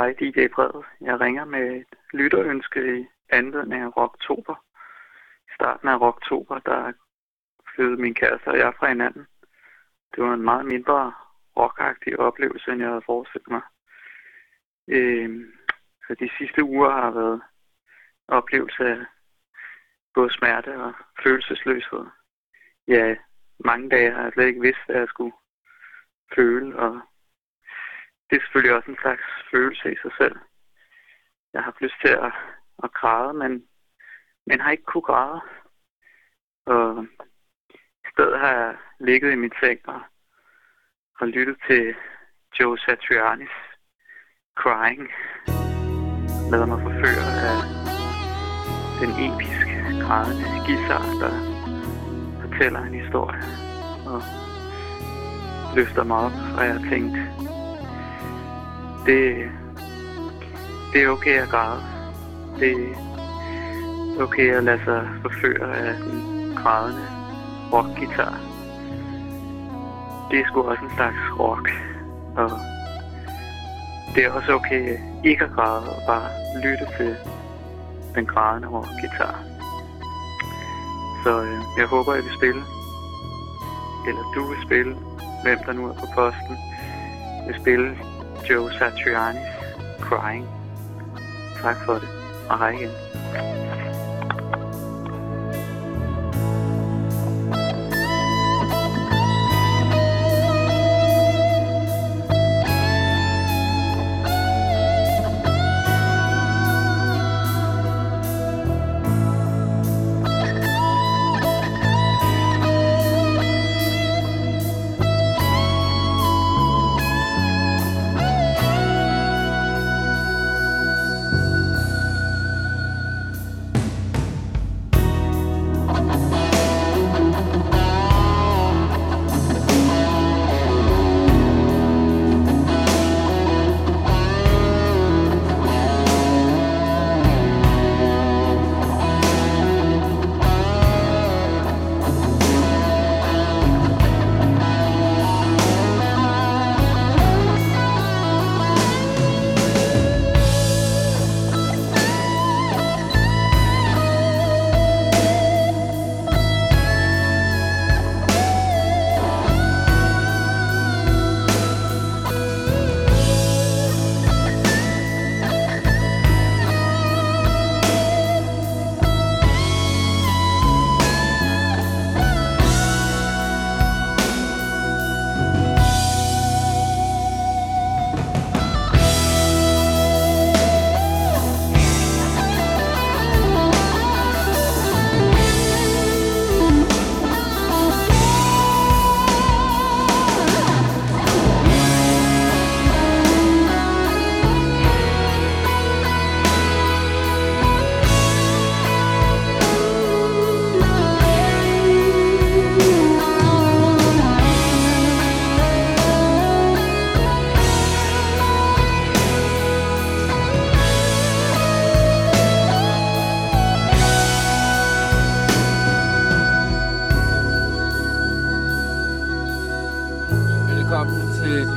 Hej DJ Fred. Jeg ringer med et lytterønske i anledning af Rocktober. I starten af Rocktober, der flyttede min kæreste og jeg fra hinanden. Det var en meget mindre rockagtig oplevelse, end jeg havde forestillet mig. Øh, så de sidste uger har været oplevelse af både smerte og følelsesløshed. Ja, mange dage har jeg slet ikke vidst, hvad jeg skulle føle, og det er selvfølgelig også en slags følelse i sig selv. Jeg har lyst til at, at græde, men, men har ikke kunne græde. Og i stedet har jeg ligget i mit seng og, og lyttet til Joe Satrianis Crying. Lader mig forføre af den episke grædende guitar, der fortæller en historie og løfter mig op, og jeg tænkte, det, det er okay at græde. Det er okay at lade sig forføre af den grædende rockgitar. Det er sgu også en slags rock. Og det er også okay ikke at græde og bare lytte til den grædende rockgitar. Så øh, jeg håber, at vi vil spille. Eller du vil spille. Hvem der nu er på posten. Vil spille Joe Satriani's Crying. Tak for det, og hej igen.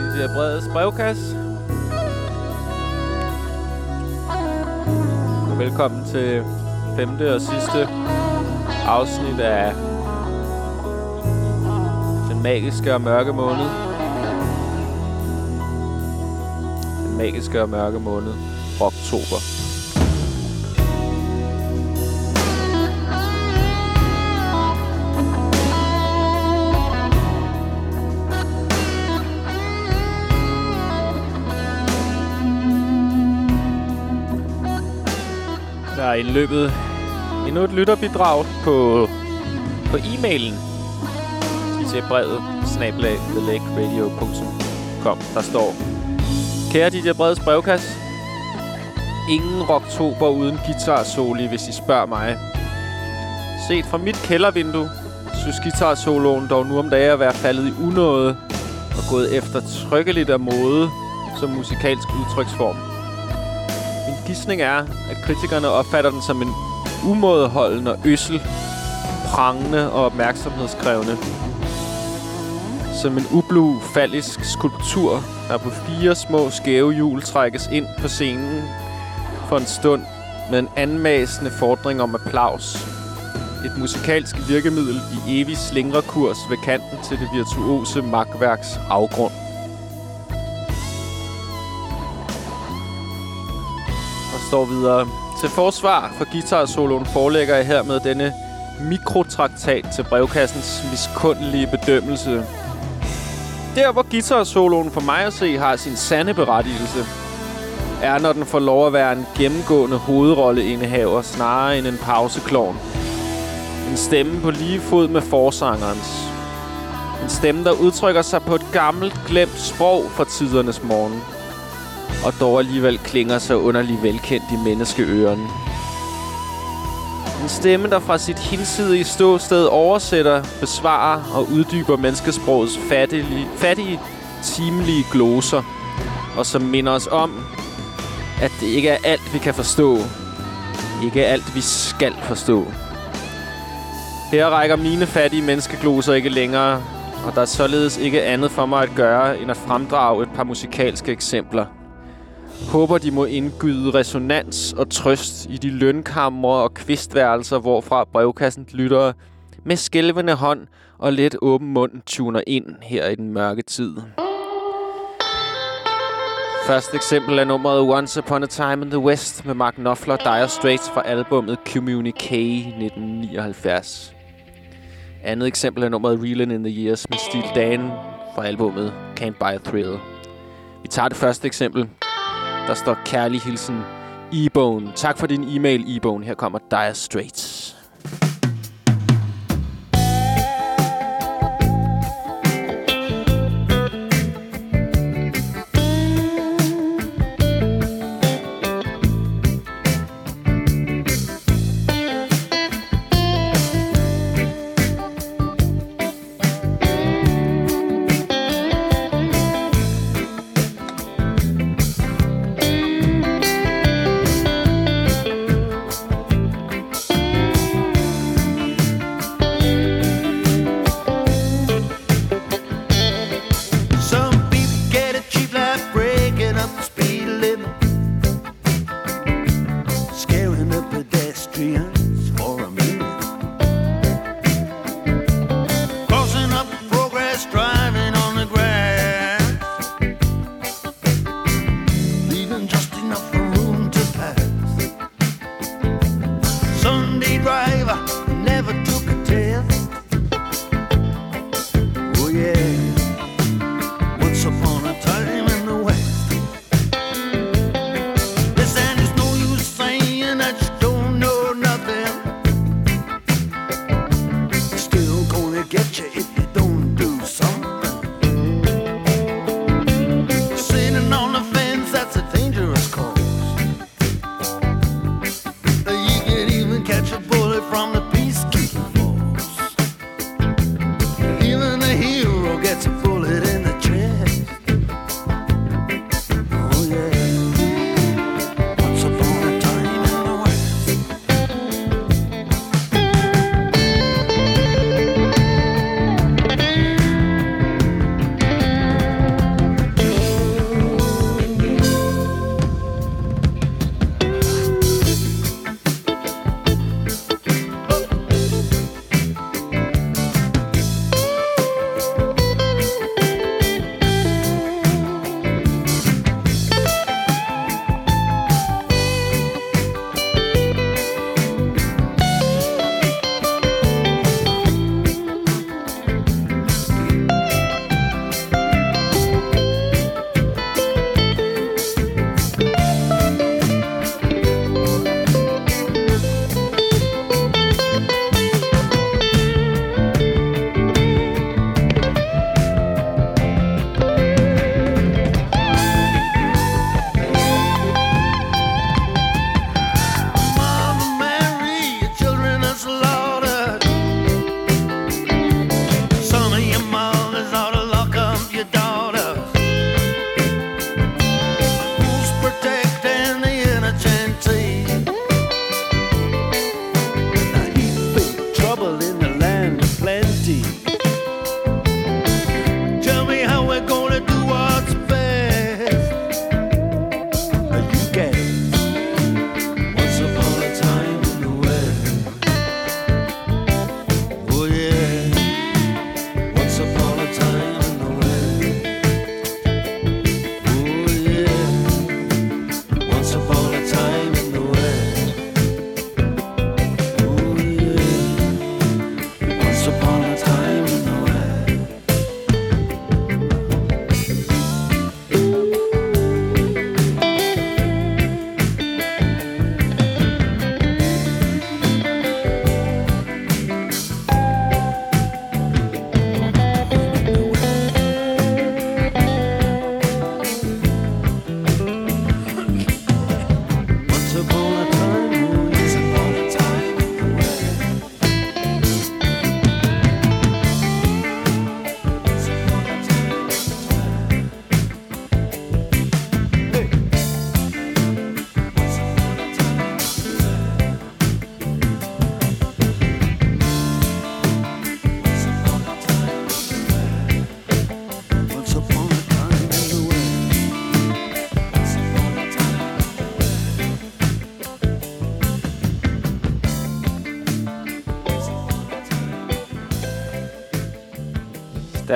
Øh, brevkasse. Og velkommen til femte og sidste afsnit af Den magiske og mørke måned. Den magiske og mørke måned. Oktober. Har indløbet endnu et lytterbidrag på, på e-mailen. DJ brevet snabelag thelakeradio.com. Der står Kære DJ Breds brevkasse. Ingen rocktober uden guitar soli, hvis I spørger mig. Set fra mit kældervindue, synes guitar soloen dog nu om dagen at være faldet i unåde og gået efter trykkeligt af mode som musikalsk udtryksform gissning er, at kritikerne opfatter den som en umådeholden og øssel, prangende og opmærksomhedskrævende. som en ublu fallisk skulptur, der på fire små skæve hjul trækkes ind på scenen for en stund med en anmasende fordring om applaus. Et musikalsk virkemiddel i evig slingrekurs ved kanten til det virtuose magtværks afgrund. Står videre. Til forsvar for guitar-soloen forelægger jeg hermed denne mikrotraktat til brevkassens miskundelige bedømmelse. Der, hvor guitar-soloen for mig at se har sin sande berettigelse, er, når den får lov at være en gennemgående hovedrolleindehaver snarere end en pauseklovn. En stemme på lige fod med forsangerens. En stemme, der udtrykker sig på et gammelt, glemt sprog fra tidernes morgen. Og dog alligevel klinger så underligt velkendt i menneskeørene. En stemme, der fra sit hinsidige ståsted oversætter, besvarer og uddyber menneskesprogets fattige, fattige timelige gloser. Og som minder os om, at det ikke er alt, vi kan forstå. Ikke alt, vi skal forstå. Her rækker mine fattige menneskegloser ikke længere, og der er således ikke andet for mig at gøre, end at fremdrage et par musikalske eksempler. Håber, de må indgyde resonans og trøst i de lønkamre og kvistværelser, hvorfra brevkassen lytter med skælvende hånd og let åben mund tuner ind her i den mørke tid. Første eksempel er nummeret Once Upon a Time in the West med Mark Knopfler Dire Straits fra albumet Communique 1979. Andet eksempel er nummeret Reelin' in the Years med Steel Dan fra albumet Can't Buy a Thrill. Vi tager det første eksempel. Der står kærlig hilsen E-Bone. Tak for din e-mail, E-Bone. Her kommer Dire Straits.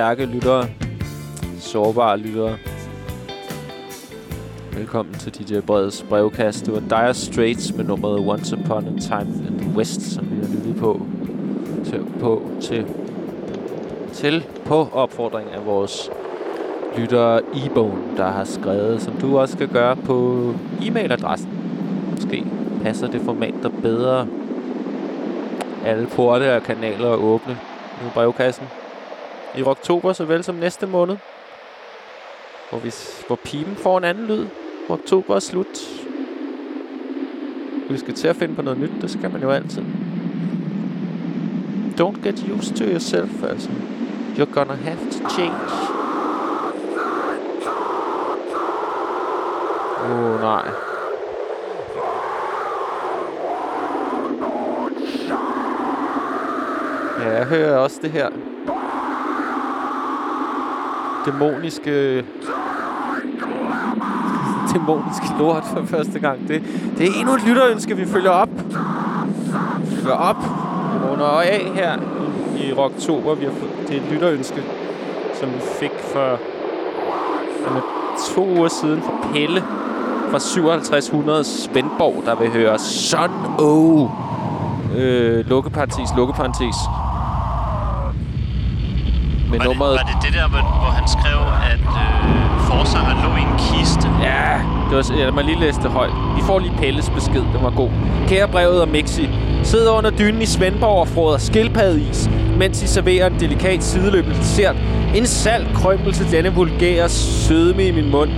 Stærke lyttere, sårbare lyttere. Velkommen til DJ Breds brevkast. Det var Dire Straits med nummeret Once Upon a Time in the West, som vi har lyttet på til, på, til, til på opfordring af vores lytter Ebone, der har skrevet, som du også skal gøre på e-mailadressen. Måske passer det format der bedre. Alle porte og kanaler er åbne i brevkassen. I oktober, såvel som næste måned. Hvor, vi, hvor pipen får en anden lyd. Oktober er slut. Vi skal til at finde på noget nyt, det skal man jo altid. Don't get used to yourself, altså. You're gonna have to change. Åh, oh, nej. Ja, jeg hører også det her dæmoniske dæmonisk lort for første gang. Det, det er endnu et lytterønske, vi følger op. Vi følger op. Vi og af her i, i Rocktober. Vi har fået, det er et lytterønske, som vi fik for for to uger siden fra Pelle fra 5700 Svendborg, der vil høre Son O. Øh, lukkeparentes, lukkeparentes. Med Var det, nummeret... var det det der, hvor, han skrev, at øh, forsanger lå i en kiste? Ja, det var, ja, lad mig lige læse det højt. Vi får lige Pelles besked, den var god. Kære brevet og Mixi, sidder under dynen i Svendborg og froder skildpaddeis, mens I serverer en delikat sideløbende dessert. En salt krømpel til denne vulgære sødme i min mund.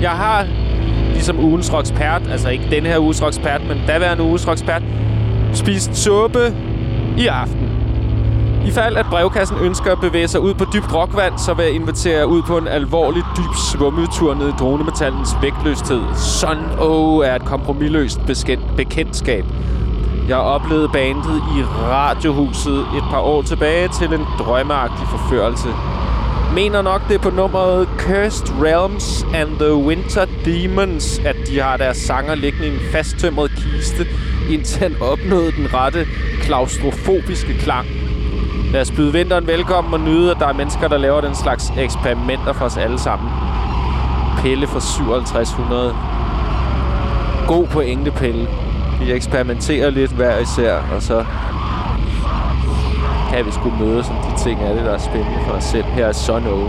Jeg har, ligesom ugens rockspert, altså ikke denne her uges rockspert, men daværende uges rockspert, spist suppe i aften. I fald, at brevkassen ønsker at bevæge sig ud på dybt rockvand, så vil jeg invitere jer ud på en alvorlig dyb svummetur ned i dronemetallens vægtløshed. Sun O er et kompromilløst bekendtskab. Jeg oplevede bandet i Radiohuset et par år tilbage til en drømmeagtig forførelse. Mener nok det er på nummeret Cursed Realms and the Winter Demons, at de har deres sanger liggende i en fasttømret kiste, indtil han opnåede den rette klaustrofobiske klang. Lad os byde vinteren velkommen og nyde, at der er mennesker, der laver den slags eksperimenter for os alle sammen. Pelle fra 5700. God pointe, Pelle. Vi eksperimenterer lidt hver især, og så kan vi skulle møde som de ting er det, der er spændende for os selv. Her er Sono.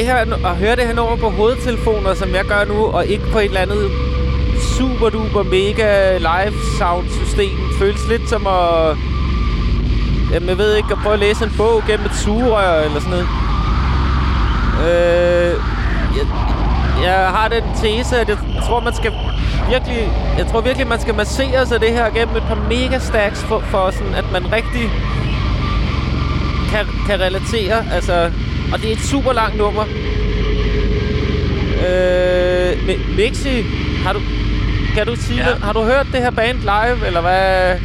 Det her, at høre det her nummer på hovedtelefoner, som jeg gør nu, og ikke på et eller andet super duper mega live sound system, føles lidt som at... Jamen, jeg ved ikke, at prøve at læse en bog gennem et sugerør eller sådan noget. Øh, jeg, jeg har den tese, at jeg tror, man skal virkelig... Jeg tror virkelig, man skal massere sig det her gennem et par mega stacks for, for sådan, at man rigtig kan, kan relatere. Altså, og det er et super langt nummer. Øh, Mixi, har du, kan du sige ja. Har du hørt det her band live, eller hvad?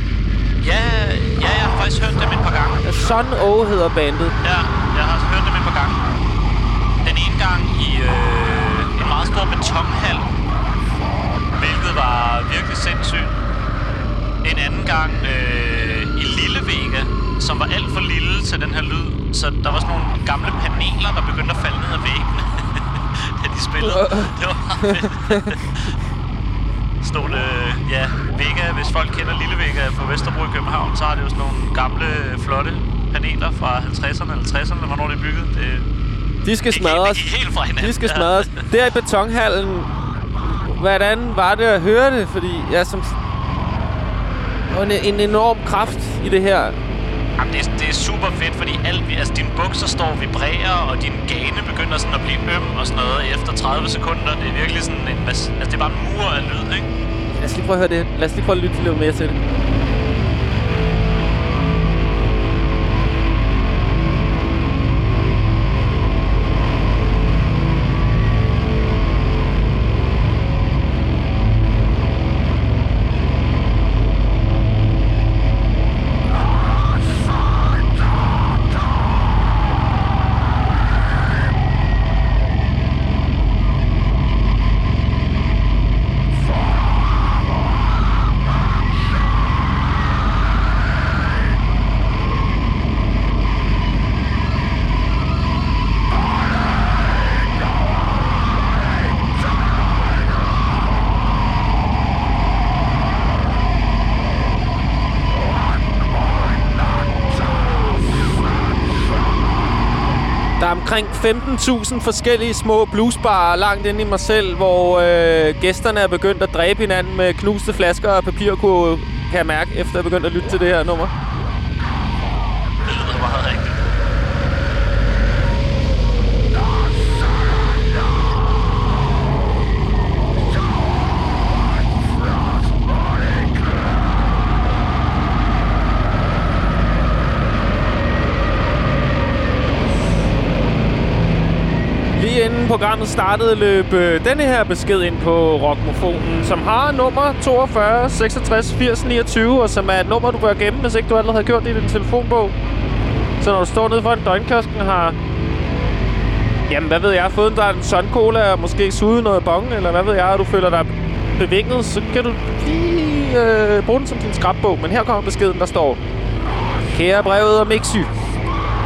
Ja, ja, jeg har faktisk hørt dem et par gange. Sun O hedder bandet. Ja, jeg har hørt dem et par gange. Den ene gang i øh, en meget stor betonhal, hvilket var virkelig sindssygt. En anden gang øh, i Lille Vega, som var alt for lille til den her lyd. Så der var sådan nogle gamle paneler, der begyndte at falde ned af væggene, da de spillede. Det var meget fedt. Stod øh, ja, Vega, hvis folk kender Lille Vega på Vesterbro i København, så har det jo sådan nogle gamle, flotte paneler fra 50'erne eller 60'erne, hvornår det er bygget. Det, de skal smadres. Helt, helt fra hinanden. De skal smadres. Der i betonhallen, hvordan var det at høre det? Fordi jeg som... En, en enorm kraft i det her Jamen, det, det er super fedt, fordi alt, altså, dine bukser står og vibrerer, og din gane begynder sådan at blive øm og sådan noget efter 30 sekunder. Det er virkelig sådan en... Altså, det er bare en mur af lyd, ikke? Lad os lige prøve at høre det. Lad os lige prøve at lytte lidt mere til det. Omkring 15.000 forskellige små bluesbarer langt inde i mig selv, hvor øh, gæsterne er begyndt at dræbe hinanden med knuste flasker og papirkurve, kan jeg mærke, efter jeg er begyndt at lytte til det her nummer. Programmet startede, løb øh, denne her besked ind på Rockmofonen, som har nummer 42 66 80 29, og som er et nummer, du bør gemme, hvis ikke du allerede har gjort det i din telefonbog. Så når du står nede foran døgnkiosken har... Jamen, hvad ved jeg? Fået dig en sun cola og måske suget noget bong, eller hvad ved jeg, og du føler dig bevinget, så kan du lige øh, bruge den som din skrabbog. Men her kommer beskeden, der står... Kære brevet og Mixy.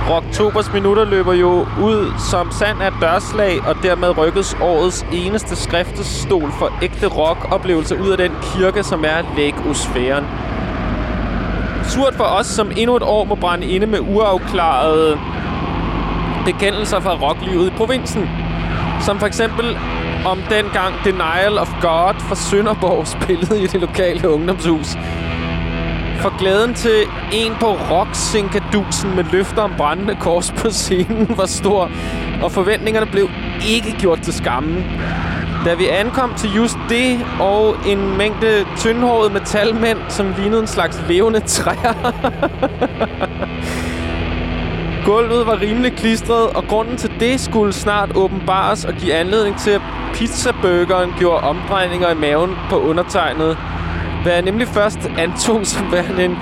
Roktobers minutter løber jo ud som sand af dørslag, og dermed rykkes årets eneste skriftestol for ægte rock-oplevelse ud af den kirke, som er lægosfæren. Surt for os, som endnu et år må brænde inde med uafklarede bekendelser fra rocklivet i provinsen. Som for eksempel om dengang Denial of God fra Sønderborg spillede i det lokale ungdomshus. For glæden til en på rock med løfter om brændende kors på scenen var stor, og forventningerne blev ikke gjort til skammen. Da vi ankom til just det og en mængde tyndhårede metalmænd, som lignede en slags levende træer. Gulvet var rimelig klistret, og grunden til det skulle snart åbenbares og give anledning til, at pizzaburgeren gjorde omdrejninger i maven på undertegnet hvad jeg nemlig først antog som værende en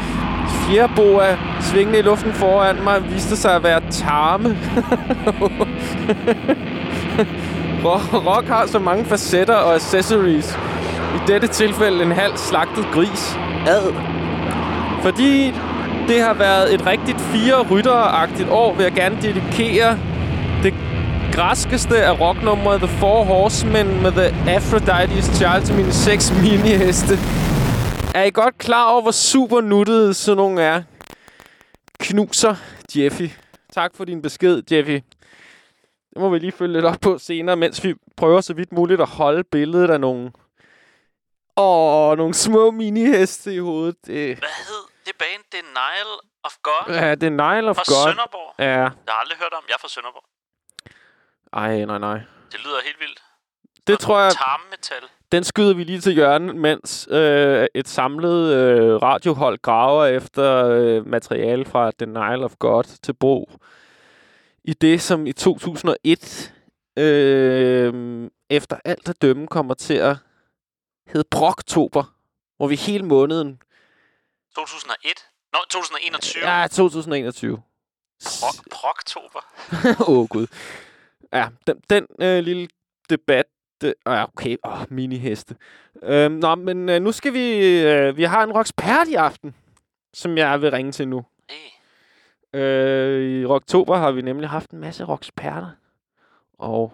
fjerboa svingende i luften foran mig, viste sig at være tarme. Rock har så mange facetter og accessories. I dette tilfælde en halv slagtet gris. Ad. Fordi det har været et rigtigt fire rytteragtigt år, vil jeg gerne dedikere det græskeste af rocknummeret The Four Horsemen med The Aphrodite's Child til mine seks miniheste. Er I godt klar over, hvor super nuttede sådan nogle er? Knuser, Jeffy. Tak for din besked, Jeffy. Det må vi lige følge lidt op på senere, mens vi prøver så vidt muligt at holde billedet af nogle... Åh, nogle små mini-heste i hovedet. Det, Hvad hed det band? Det er Nile of God ja, det er Nile of fra God. Sønderborg. Ja. Jeg har aldrig hørt om. Jeg er fra Sønderborg. Ej, nej, nej. Det lyder helt vildt. Det tror jeg, Tarmmetal. Den skyder vi lige til hjørnet, mens øh, et samlet øh, radiohold graver efter øh, materiale fra The Nile of God til brug i det, som i 2001 øh, efter alt at dømme kommer til at hedde Broktober, hvor vi hele måneden, 2001? Nå, 2021. ja, 2021. Prok- Proktober. Åh, oh, Gud. Ja, den, den øh, lille debat, det, ja, okay, åh, mini-heste. Øhm, nå, men øh, nu skal vi, øh, vi har en rockspert i aften, som jeg vil ringe til nu. Hey. Øh, I Rocktober har vi nemlig haft en masse rocksperter, og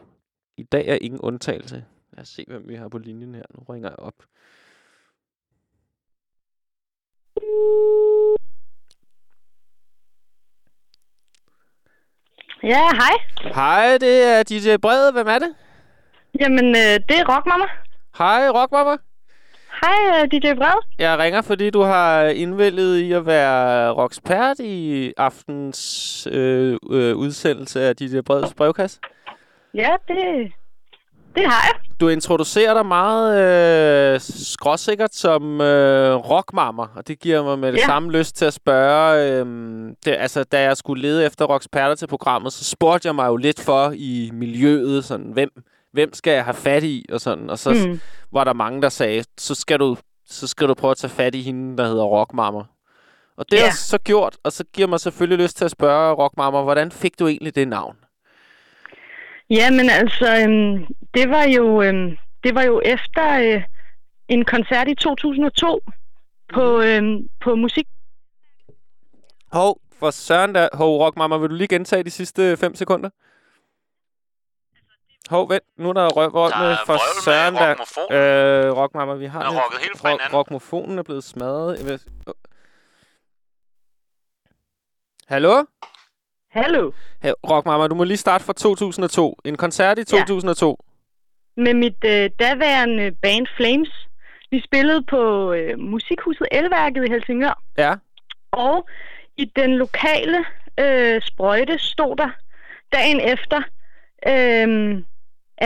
i dag er ingen undtagelse. Lad os se, hvem vi har på linjen her. Nu ringer jeg op. Ja, hej. Hej, det er DJ Brede. Hvem er det? Jamen, øh, det er Rockmamma. Hej, Rockmamma. Hej, øh, DJ Bred. Jeg ringer, fordi du har indvælget i at være rockspert i aftens øh, øh, udsendelse af DJ Breds brevkasse. Ja, det, det har jeg. Du introducerer dig meget øh, skråsikkert som øh, rockmammer, og det giver mig med det Ja. samme lyst til at spørge. Øh, det, altså, da jeg skulle lede efter rocksperter til programmet, så spurgte jeg mig jo lidt for i miljøet, sådan, hvem, hvem skal jeg have fat i, og sådan. Og så mm. Var der mange, der sagde, så skal du, så skal du prøve at tage fat i hende, der hedder rockmammer. Og det Ja. har jeg så gjort, og så giver mig selvfølgelig lyst til at spørge rockmammer, hvordan fik du egentlig det navn? Ja, men altså, øhm, det var jo, øhm, det var jo efter øh, en koncert i 2002 på, øhm, på musik. Hov, for søren der. Hov, Rockmamma, vil du lige gentage de sidste 5 sekunder? Hov, vent. Nu er der røvvold med er for søren der. Øh, Rockmamma, vi har Den er rocket helt fra hinanden. rockmofonen er blevet smadret. Åh. Hallo? Hallo. Hey, Rockmamma, du må lige starte fra 2002. En koncert i 2002. Med mit øh, daværende band Flames. Vi spillede på øh, Musikhuset Elværket i Helsingør. Ja. Og i den lokale øh, sprøjte stod der dagen efter, øh,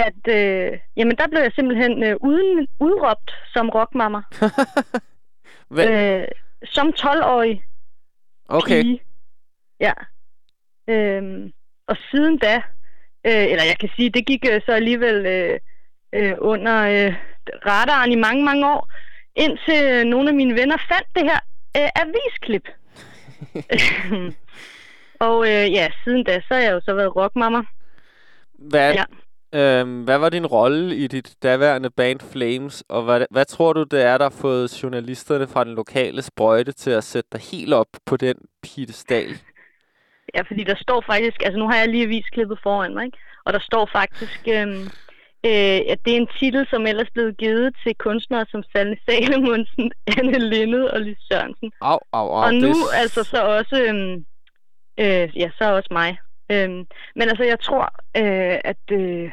at øh, jamen, der blev jeg simpelthen øh, uden, udråbt som rockmammer. Øh, som 12-årig Okay. pige. Ja. Øhm, og siden da, øh, eller jeg kan sige, det gik øh, så alligevel øh, øh, under øh, radaren i mange, mange år, indtil øh, nogle af mine venner fandt det her øh, avisklip. og øh, ja, siden da, så har jeg jo så været rockmamma. Hvad, Ja. Øhm, hvad var din rolle i dit daværende band Flames, og hvad, hvad tror du, det er, der har fået journalisterne fra den lokale sprøjte til at sætte dig helt op på den piedestal? Ja, fordi der står faktisk, altså nu har jeg lige avisklippet foran mig, ikke? og der står faktisk, øhm, øh, at det er en titel, som ellers blev givet til kunstnere som Sanne Salomonsen, Anne Lindet og Lis Sørensen. Au, au, au. og nu det... altså så også, øhm, øh, ja, så også mig. Øhm, men altså, jeg tror, øh, at øh,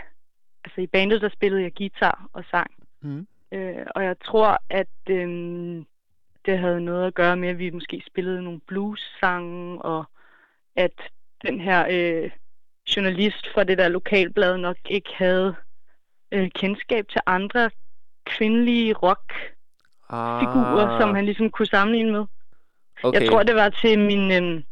altså, i bandet, der spillede jeg guitar og sang. Mm. Øh, og jeg tror, at øh, det havde noget at gøre med, at vi måske spillede nogle blues-sange, og at den her øh, journalist fra det der lokalblad nok ikke havde øh, kendskab til andre kvindelige rockfigurer, Ah, som han ligesom kunne sammenligne med. okay. Jeg tror, det var til min, øh,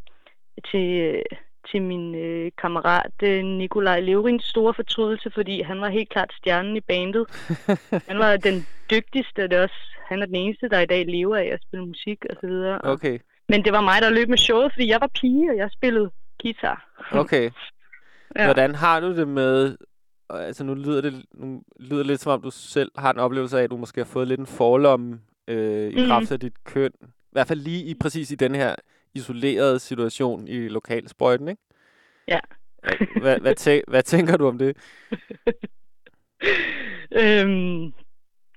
til, øh, til min øh, kammerat øh, Nikolaj Levrins store fortrydelse, fordi han var helt klart stjernen i bandet. Han var den dygtigste, og det er også, han er den eneste, der i dag lever af at spille musik og så videre. Okay, Men det var mig, der løb med showet, fordi jeg var pige, og jeg spillede guitar. okay. Ja. Hvordan har du det med... Altså, nu lyder det, nu lyder det lidt som om, du selv har en oplevelse af, at du måske har fået lidt en forlomme øh, i Mhm. kraft af dit køn. I hvert fald lige i præcis i den her isolerede situation i lokalsprøjten, ikke? Ja. Hvad, hvad, tæ- hvad tænker du om det? øhm,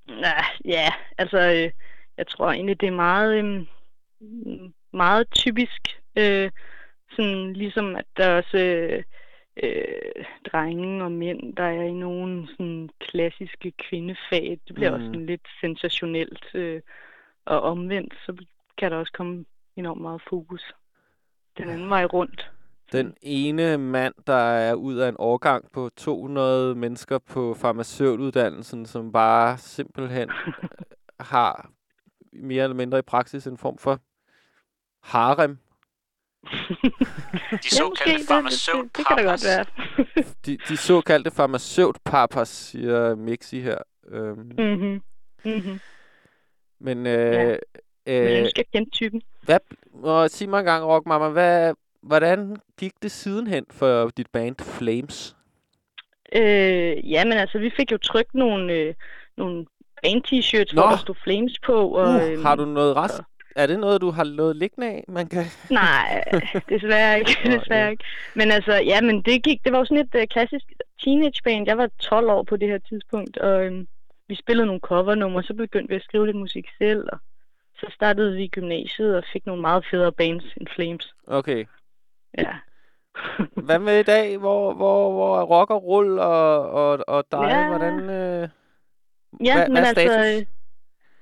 nej, ja, altså, øh, jeg tror egentlig, det er meget, øh, meget typisk. Øh, sådan ligesom, at der også øh, øh, drenge og mænd, der er i nogle sådan klassiske kvindefag. Det bliver mm. også sådan lidt sensationelt. Øh, og omvendt, så kan der også komme enormt meget fokus den anden vej rundt. Den ene mand, der er ud af en årgang på 200 mennesker på farmaceutuddannelsen, som bare simpelthen har mere eller mindre i praksis en form for harem. de såkaldte ja, farmaceut det, det, det, kan da godt være. de, de såkaldte farmaceut-papas, siger Mixi her. Øhm. Mm-hmm. Mm-hmm. Men, øh, ja. Øh, Men jeg skal kende typen. Hvad, og sig mig engang, Rock Mama, hvad, hvordan gik det sidenhen for dit band Flames? Øh, ja, men altså, vi fik jo trykt nogle, øh, nogle band-t-shirts, hvor der stod Flames på. Og, uh, øh, har du noget rest? Og... Er det noget, du har noget liggende af, man kan... Nej, desværre ikke. desværre ikke. Men altså, ja, men det gik, det var jo sådan et uh, klassisk teenage band. Jeg var 12 år på det her tidspunkt, og øhm, vi spillede nogle covernumre, så begyndte vi at skrive lidt musik selv, og så startede vi i gymnasiet og fik nogle meget federe bands end Flames. Okay. Ja. Hvad med i dag? Hvor, hvor, hvor er rock og rull og, og, og dig? Ja. Hvordan, øh, ja, hvad, men hvad er status? altså,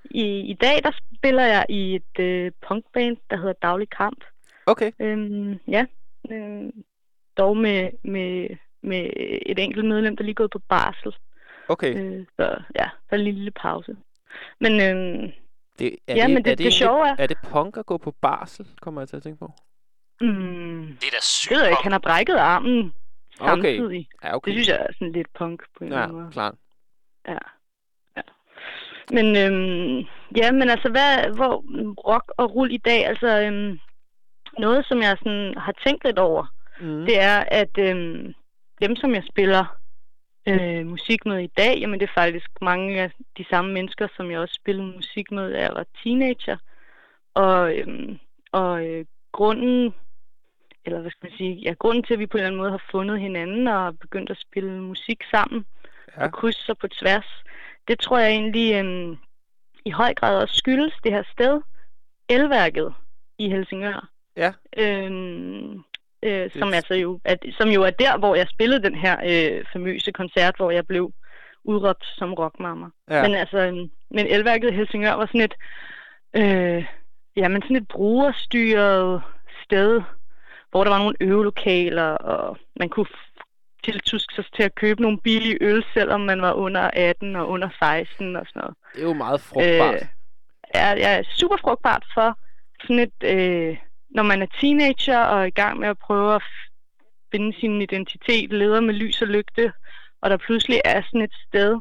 i, i dag der spiller jeg i et øh, punkband, der hedder Daglig Kamp. Okay. Øhm, ja, øh, dog med, med, med et enkelt medlem, der lige er gået på barsel. Okay. Øh, så ja, der er en lille pause. Men, øh, det, er ja, det, men det, er det, det sjove er... Er det punk at gå på barsel, kommer jeg til at tænke på? Mm, det er da sygt Det ved jeg ikke, han har brækket armen okay. samtidig. Ja, okay. Det synes jeg er sådan lidt punk på en ja, eller anden måde. klart. Ja. ja. Men, øhm, ja, men altså, hvad, hvor rock og rull i dag, altså, øhm, noget, som jeg sådan har tænkt lidt over, mm. det er, at øhm, dem, som jeg spiller øh, musik med i dag, jamen det er faktisk mange af de samme mennesker, som jeg også spillede musik med, da jeg var teenager. Og, øhm, og øh, grunden, eller hvad skal man sige, ja, grunden til, at vi på en eller anden måde har fundet hinanden og begyndt at spille musik sammen ja. og krydse sig på tværs, det tror jeg egentlig øhm, i høj grad også skyldes det her sted, Elværket i Helsingør. Ja. Øhm, øh, som, altså jo, at, som jo er der, hvor jeg spillede den her øh, famøse koncert, hvor jeg blev udråbt som rockmamma. Ja. Men altså, øhm, men Elværket i Helsingør var sådan et, øh, ja, men sådan et brugerstyret sted, hvor der var nogle øvelokaler, og man kunne tiltuske sig til at købe nogle billige øl, selvom man var under 18 og under 16 og sådan noget. Det er jo meget frugtbart. Øh, ja, ja, super frugtbart for sådan et, øh, når man er teenager og er i gang med at prøve at finde sin identitet, leder med lys og lygte, og der pludselig er sådan et sted,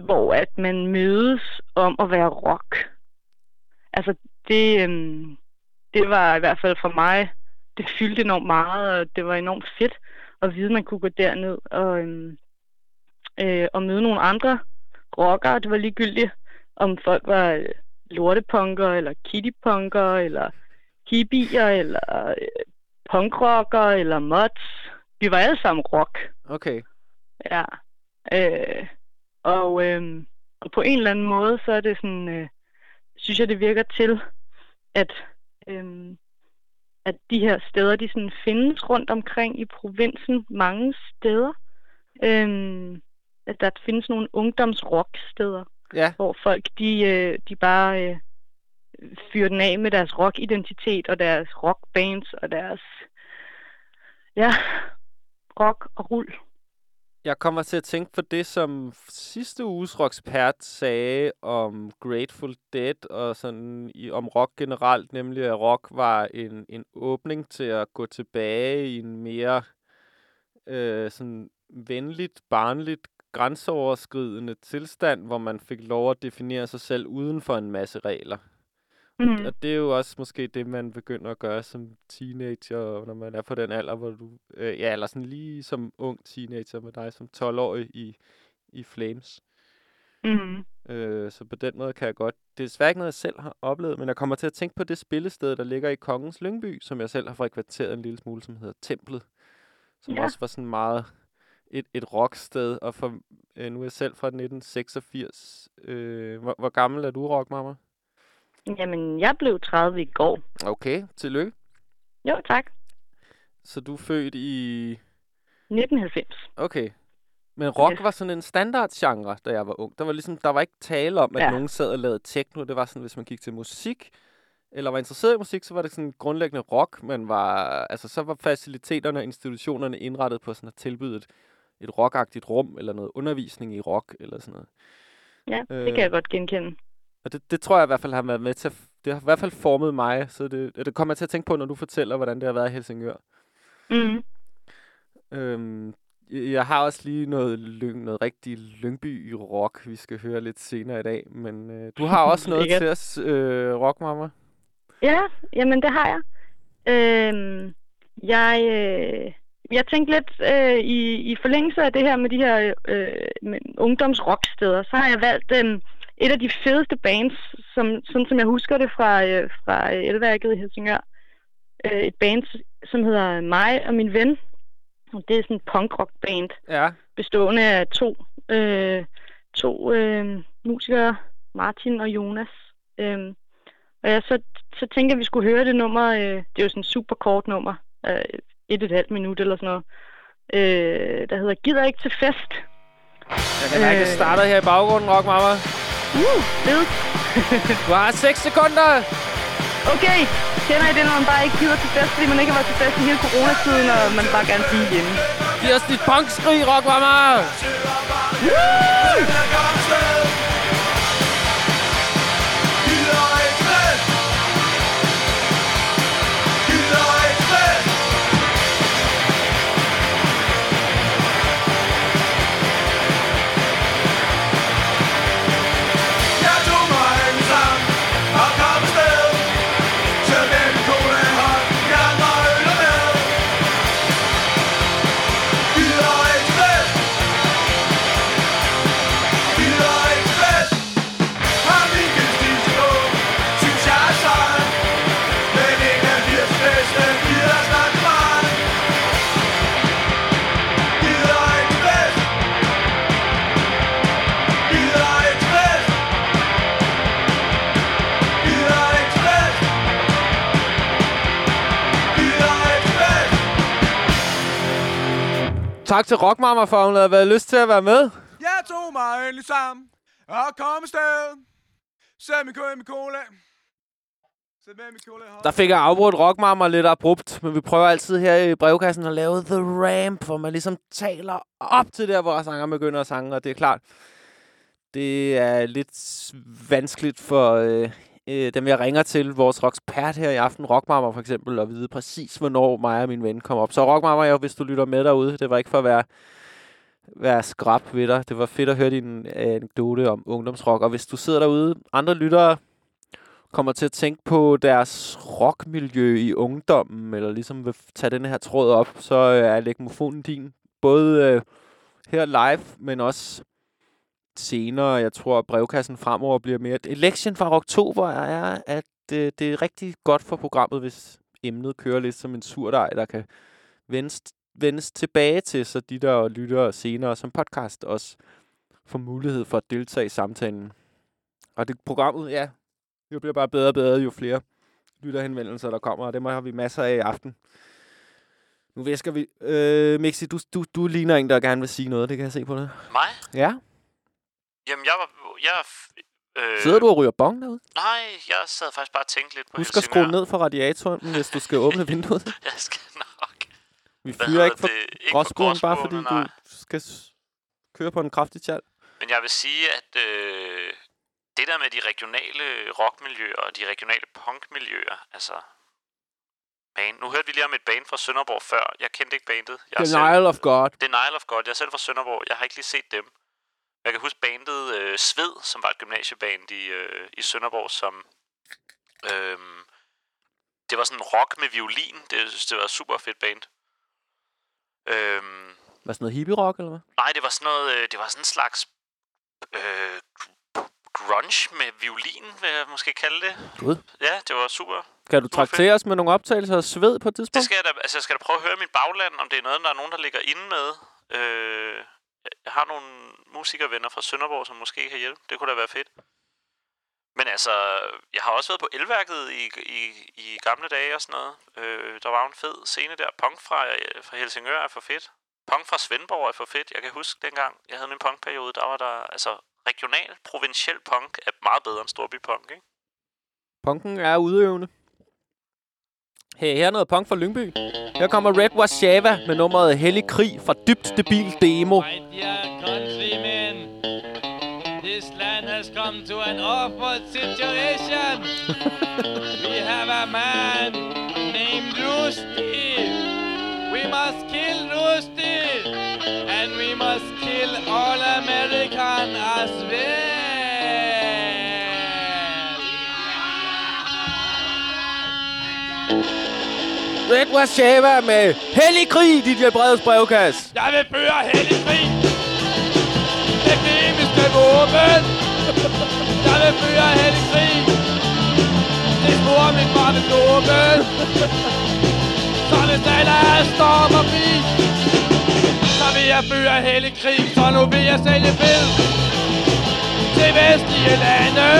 hvor at man mødes om at være rock. Altså, det, øhm, det var i hvert fald for mig, det fyldte enormt meget, og det var enormt fedt at vide, at man kunne gå derned og, øhm, øh, og møde nogle andre rockere. Det var ligegyldigt, om folk var øh, lortepunker, eller kittypunker, eller hippier, eller øh, punkrocker, eller mods. Vi var alle sammen rock. Okay. Ja. Øh, og, øh, og på en eller anden måde, så er det sådan, øh, synes jeg, det virker til, at, øh, at de her steder, de sådan findes rundt omkring i provinsen mange steder. Øh, at der findes nogle ungdomsrocksteder, ja. hvor folk, de, øh, de bare øh, fyre den af med deres rockidentitet og deres rockbands og deres ja, rock og rull. Jeg kommer til at tænke på det, som sidste uges rockspert sagde om Grateful Dead og sådan i, om rock generelt, nemlig at rock var en, en åbning til at gå tilbage i en mere øh, sådan venligt, barnligt, grænseoverskridende tilstand, hvor man fik lov at definere sig selv uden for en masse regler. Mm. Og det er jo også måske det, man begynder at gøre som teenager, når man er på den alder, hvor du... Øh, ja, eller sådan lige som ung teenager med dig som 12-årig i, i Flames. Mm. Øh, så på den måde kan jeg godt... Det er desværre ikke noget, jeg selv har oplevet, men jeg kommer til at tænke på det spillested, der ligger i Kongens Lyngby, som jeg selv har frekventeret en lille smule, som hedder Templet. Som ja. også var sådan meget et, et rocksted, og for, øh, nu er jeg selv fra 1986. Øh, hvor, hvor gammel er du, rockmamma? Jamen, jeg blev 30 i går. Okay, tillykke. Jo, tak. Så du er født i 1990. Okay. Men rock Yes. var sådan en standardgenre, da jeg var ung. Der var ligesom, der var ikke tale om, at Ja. nogen sad og lavede techno. Det var sådan, hvis man gik til musik, eller var interesseret i musik, så var det sådan grundlæggende rock. Man var, altså, så var faciliteterne og institutionerne indrettet på sådan at tilbyde et, et rockagtigt rum, eller noget undervisning i rock, eller sådan noget. Ja, Øh. det kan jeg godt genkende. Og det, det tror jeg i hvert fald har været med til, at, det har i hvert fald formet mig, så det, det kommer jeg til at tænke på, når du fortæller, hvordan det har været i Helsingør. Mm. Øhm, jeg har også lige noget, lyng, noget rigtig Lyngby rock, vi skal høre lidt senere i dag. Men øh, du har også noget til os, øh, rockmamma. Ja, jamen det har jeg. Øhm, jeg, øh, jeg tænkte lidt øh, i, i forlængelse af det her med de her øh, med ungdomsrocksteder, så har jeg valgt øh, et af de fedeste bands, som, sådan som jeg husker det fra, øh, fra øh, Elværket i Helsingør. Øh, et band, som hedder Mig og min ven. Og det er sådan en punkrock band Ja, bestående af to, øh, to øh, musikere, Martin og Jonas. Øhm, og jeg så, så tænkte jeg, at vi skulle høre det nummer. Øh, det er jo sådan et super kort nummer. Øh, et og et halvt minut eller sådan noget. Øh, der hedder Gider ikke til fest. jeg kan mærke, det Øh. starter her i baggrunden, rockmamma. Uh, fedt. Du har 6 sekunder! Okay, kender I det, når man bare ikke gider til fest, fordi man ikke har været til fest i hele coronatiden, og man bare gerne blive hjemme? Giv os dit punkskrig, rockmamma! Tak til rockmamma, for at hun havde været lyst til at være med. Jeg tog mig endelig sammen og kom afsted. Sæt min kø i min cola. Sæt med min cola. Der fik jeg afbrudt rockmamma lidt abrupt, men vi prøver altid her i brevkassen at lave The Ramp, hvor man ligesom taler op til der, hvor sanger begynder at sange, og det er klart, det er lidt vanskeligt for øh, øh, dem, jeg ringer til, vores rockspert her i aften, Rockmamma for eksempel, og vide præcis, hvornår mig og min ven kommer op. Så Rockmamma, jeg, hvis du lytter med derude, det var ikke for at være, være skrab ved dig. Det var fedt at høre din øh, anekdote om ungdomsrock, og hvis du sidder derude, andre lyttere, kommer til at tænke på deres rockmiljø i ungdommen, eller ligesom vil tage den her tråd op, så øh, er legmofonen din. Både øh, her live, men også senere. Jeg tror, at brevkassen fremover bliver mere... Election fra oktober er, at øh, det er rigtig godt for programmet, hvis emnet kører lidt som en surdej, der kan vendes, vendes tilbage til, så de, der lytter senere som podcast, også får mulighed for at deltage i samtalen. Og det programmet, ja, det bliver bare bedre og bedre, jo flere lytterhenvendelser, der kommer, og dem har vi masser af i aften. Nu væsker vi. Øh, Mixi, du, du, du ligner en, der gerne vil sige noget, det kan jeg se på det. Mig? Ja? Jamen, jeg var... Jeg, øh, Sidder du og ryger bong derude? Nej, jeg sad faktisk bare og tænkte lidt på Husk at skrue ned for radiatoren, hvis du skal åbne vinduet. Jeg skal nok. Vi fyrer ikke for gråskruen, bare fordi nej. du skal køre på en kraftig tjal. Men jeg vil sige, at øh, det der med de regionale rockmiljøer og de regionale punkmiljøer, altså... Band. Nu hørte vi lige om et band fra Sønderborg før. Jeg kendte ikke bandet. Jeg The selv- Nile of God. Det er Nile of God. Jeg er selv fra Sønderborg. Jeg har ikke lige set dem. Jeg kan huske bandet øh, Sved, som var et gymnasieband i, øh, i Sønderborg, som... Øh, det var sådan rock med violin. Det, jeg synes, det var et super fedt band. Øh, Hvad sådan noget hippie-rock, eller hvad? nej, det var sådan noget... Øh, det var sådan en slags... Øh, grunge med violin, vil jeg måske kalde det. Gud. Ja, det var super. Kan du Det var traktere os med nogle optagelser af sved på et Det tidspunkt? skal jeg da, altså jeg skal da prøve at høre min bagland, om det er noget, der er nogen, der ligger inde med. Øh, jeg har nogle musikervenner fra Sønderborg, som måske kan hjælpe. Det kunne da være fedt. Men altså, jeg har også været på elværket i, i, i gamle dage og sådan noget. Øh, der var en fed scene der. Punk fra, øh, fra Helsingør er for fedt. Punk fra Svendborg er for fedt. Jeg kan huske dengang, jeg havde min punkperiode, der var der, altså regional, provinciel punk er meget bedre end storbypunk, ikke? Punken er udøvende. Hey, her er noget punk fra Lyngby. Her kommer Red Warszawa med nummeret Hellig Krig fra Dybt Debil Demo. This land has come to an awful situation. we have a man named Rusty. We must kill Rusty, and we must kill all American as well. Red Warszawa med Hellig Krig, DJ Breds brevkasse. Jeg vil føre hellig krig med kemiske våben. Jeg vil føre hellig krig. Det sporer min far med dåben. Så hvis alle stormer forbi, så vil jeg føre hellig krig. Så nu vil jeg sælge fed til vestlige lande.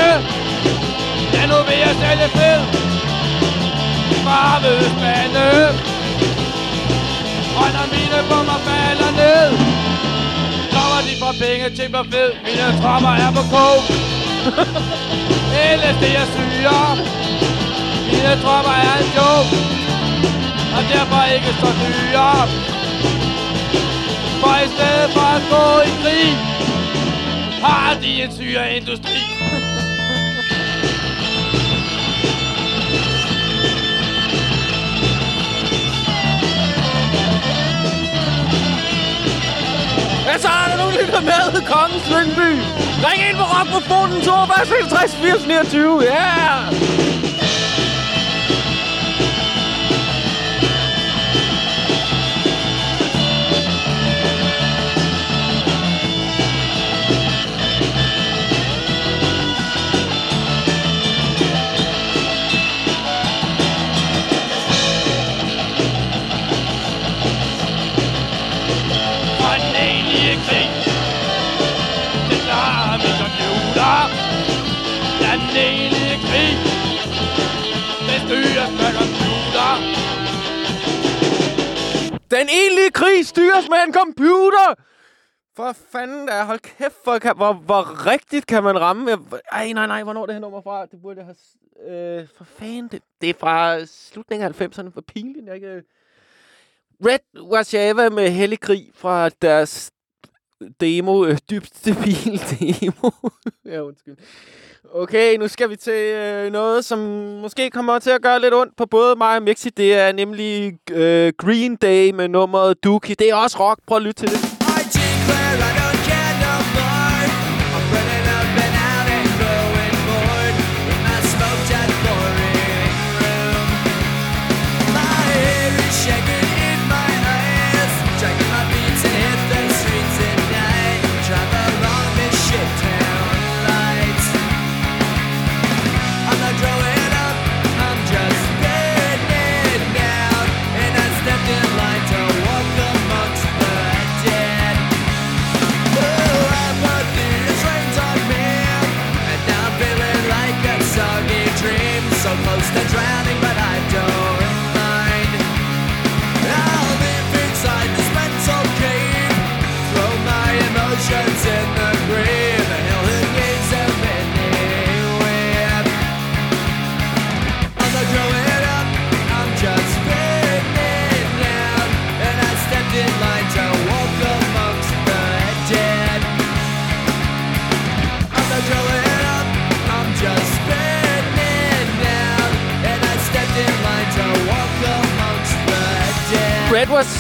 Ja, nu vil jeg sælge fed fra Vestbane. Og når mine bomber falder ned. Kommer de for penge til på fed Mine tropper er på kog LSD er syre Mine tropper er en joke. Og derfor ikke så dyre. For i stedet for at gå i krig Har de en syre industri Hvad så er der nogen, der lytter med? Kongens Lyngby. Ring ind på rockmofonen 42 66 80 29. Ja! Yeah! Den egentlige krig styres med en computer! For fanden da. Hold kæft, for, kan, hvor, hvor rigtigt kan man ramme. Jeg, ej, nej, nej, hvornår er det her nummer fra? Det burde jeg have... Øh, for fanden, det, det er fra slutningen af 90'erne. For pinligt, jeg ikke... Red Warszawa med Hellig Krig fra deres demo, øh, dybste debil demo. ja, undskyld. Okay, nu skal vi til øh, noget, som måske kommer til at gøre lidt ondt på både mig og Mixi. Det er nemlig øh, Green Day med nummeret Dookie. Det er også rock. Prøv at lytte til det. I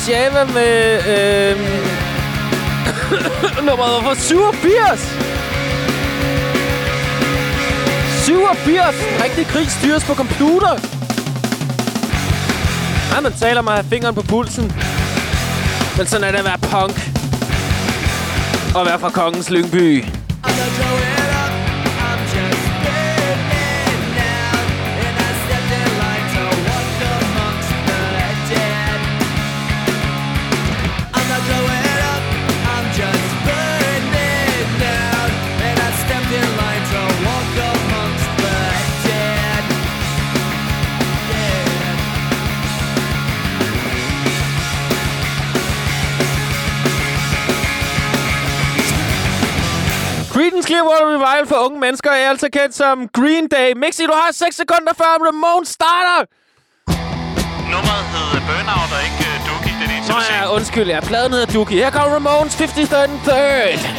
Java med øh, nummeret fra 87. 87. Rigtig krig styres på computer. Ja, man taler om at have fingeren på pulsen. Men sådan er det at være punk. Og være fra kongens Lyngby. Clearwater Revival for unge mennesker er altså kendt som Green Day. Mixi, du har 6 sekunder før Ramones starter. Nummeret hed Burnout og ikke uh, Dookie, den eneste Nå musik. ja, undskyld, ja. Pladen hedder Dookie. Her kommer Ramones 53rd and 3rd.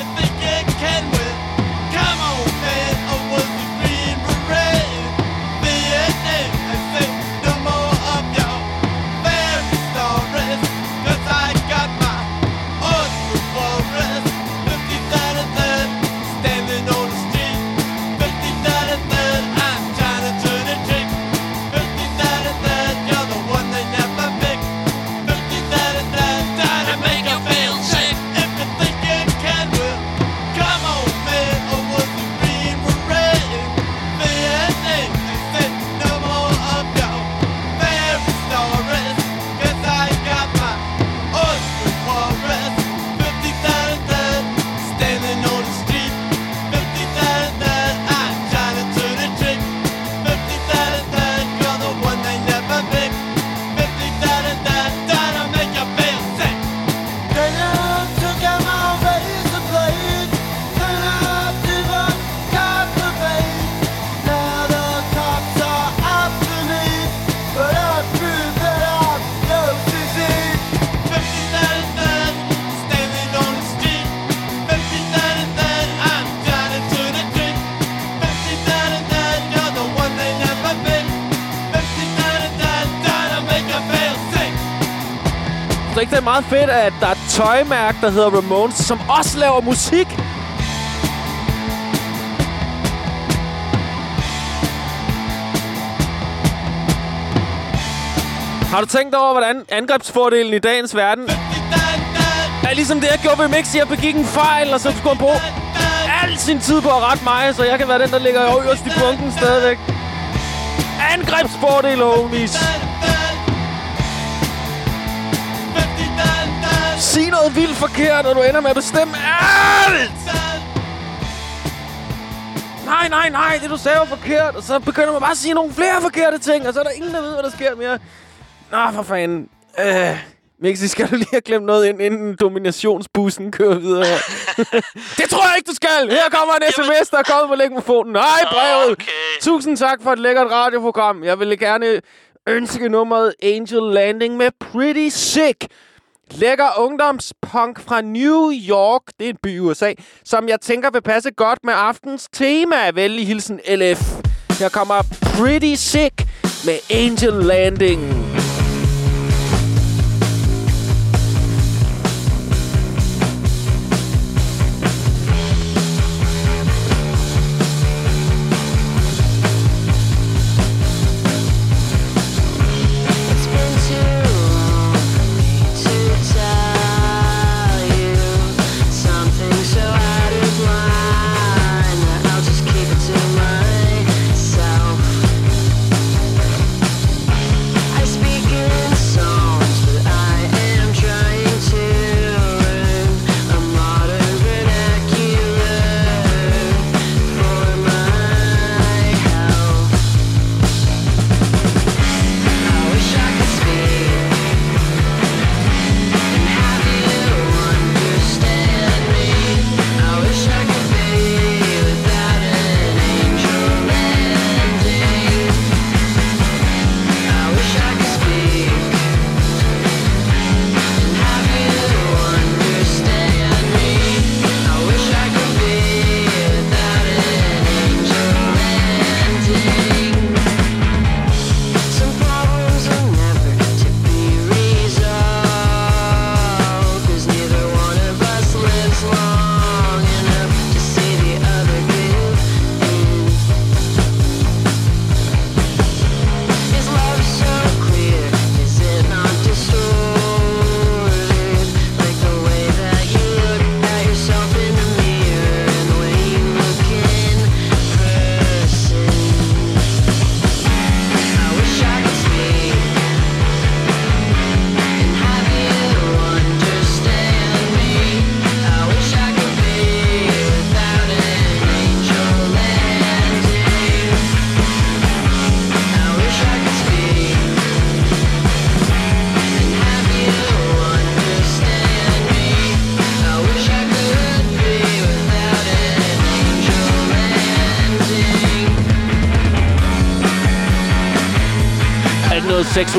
Meget fedt, at der er et tøjmærke, der hedder Ramones, som også laver musik. Har du tænkt over, hvordan angrebsfordelen i dagens verden er ligesom det, jeg gjorde ved Mixi. Jeg begik en fejl, og så skulle han bruge al sin tid på at rette mig, så jeg kan være den, der ligger øverst i bunken stadigvæk. Angrebsfordel, homies. Sig noget vildt forkert, og du ender med at bestemme alt! Nej, nej, nej, det du sagde var forkert. Og så begynder man bare at sige nogle flere forkerte ting, og så er der ingen, der ved, hvad der sker mere. Nå, for fanden. Øh, Mixi, skal du lige have glemt noget ind, inden dominationsbussen kører videre det tror jeg ikke, du skal! Her kommer en sms, der er kommet på lægmofonen. Hej, brevet! Okay. Tusind tak for et lækkert radioprogram. Jeg ville gerne ønske nummeret Angel Landing med Pretty Sick. Lækker ungdomspunk fra New York, det er en by i USA, som jeg tænker vil passe godt med aftens tema. Vældig hilsen LF. Her kommer Pretty Sick med Angel Landing.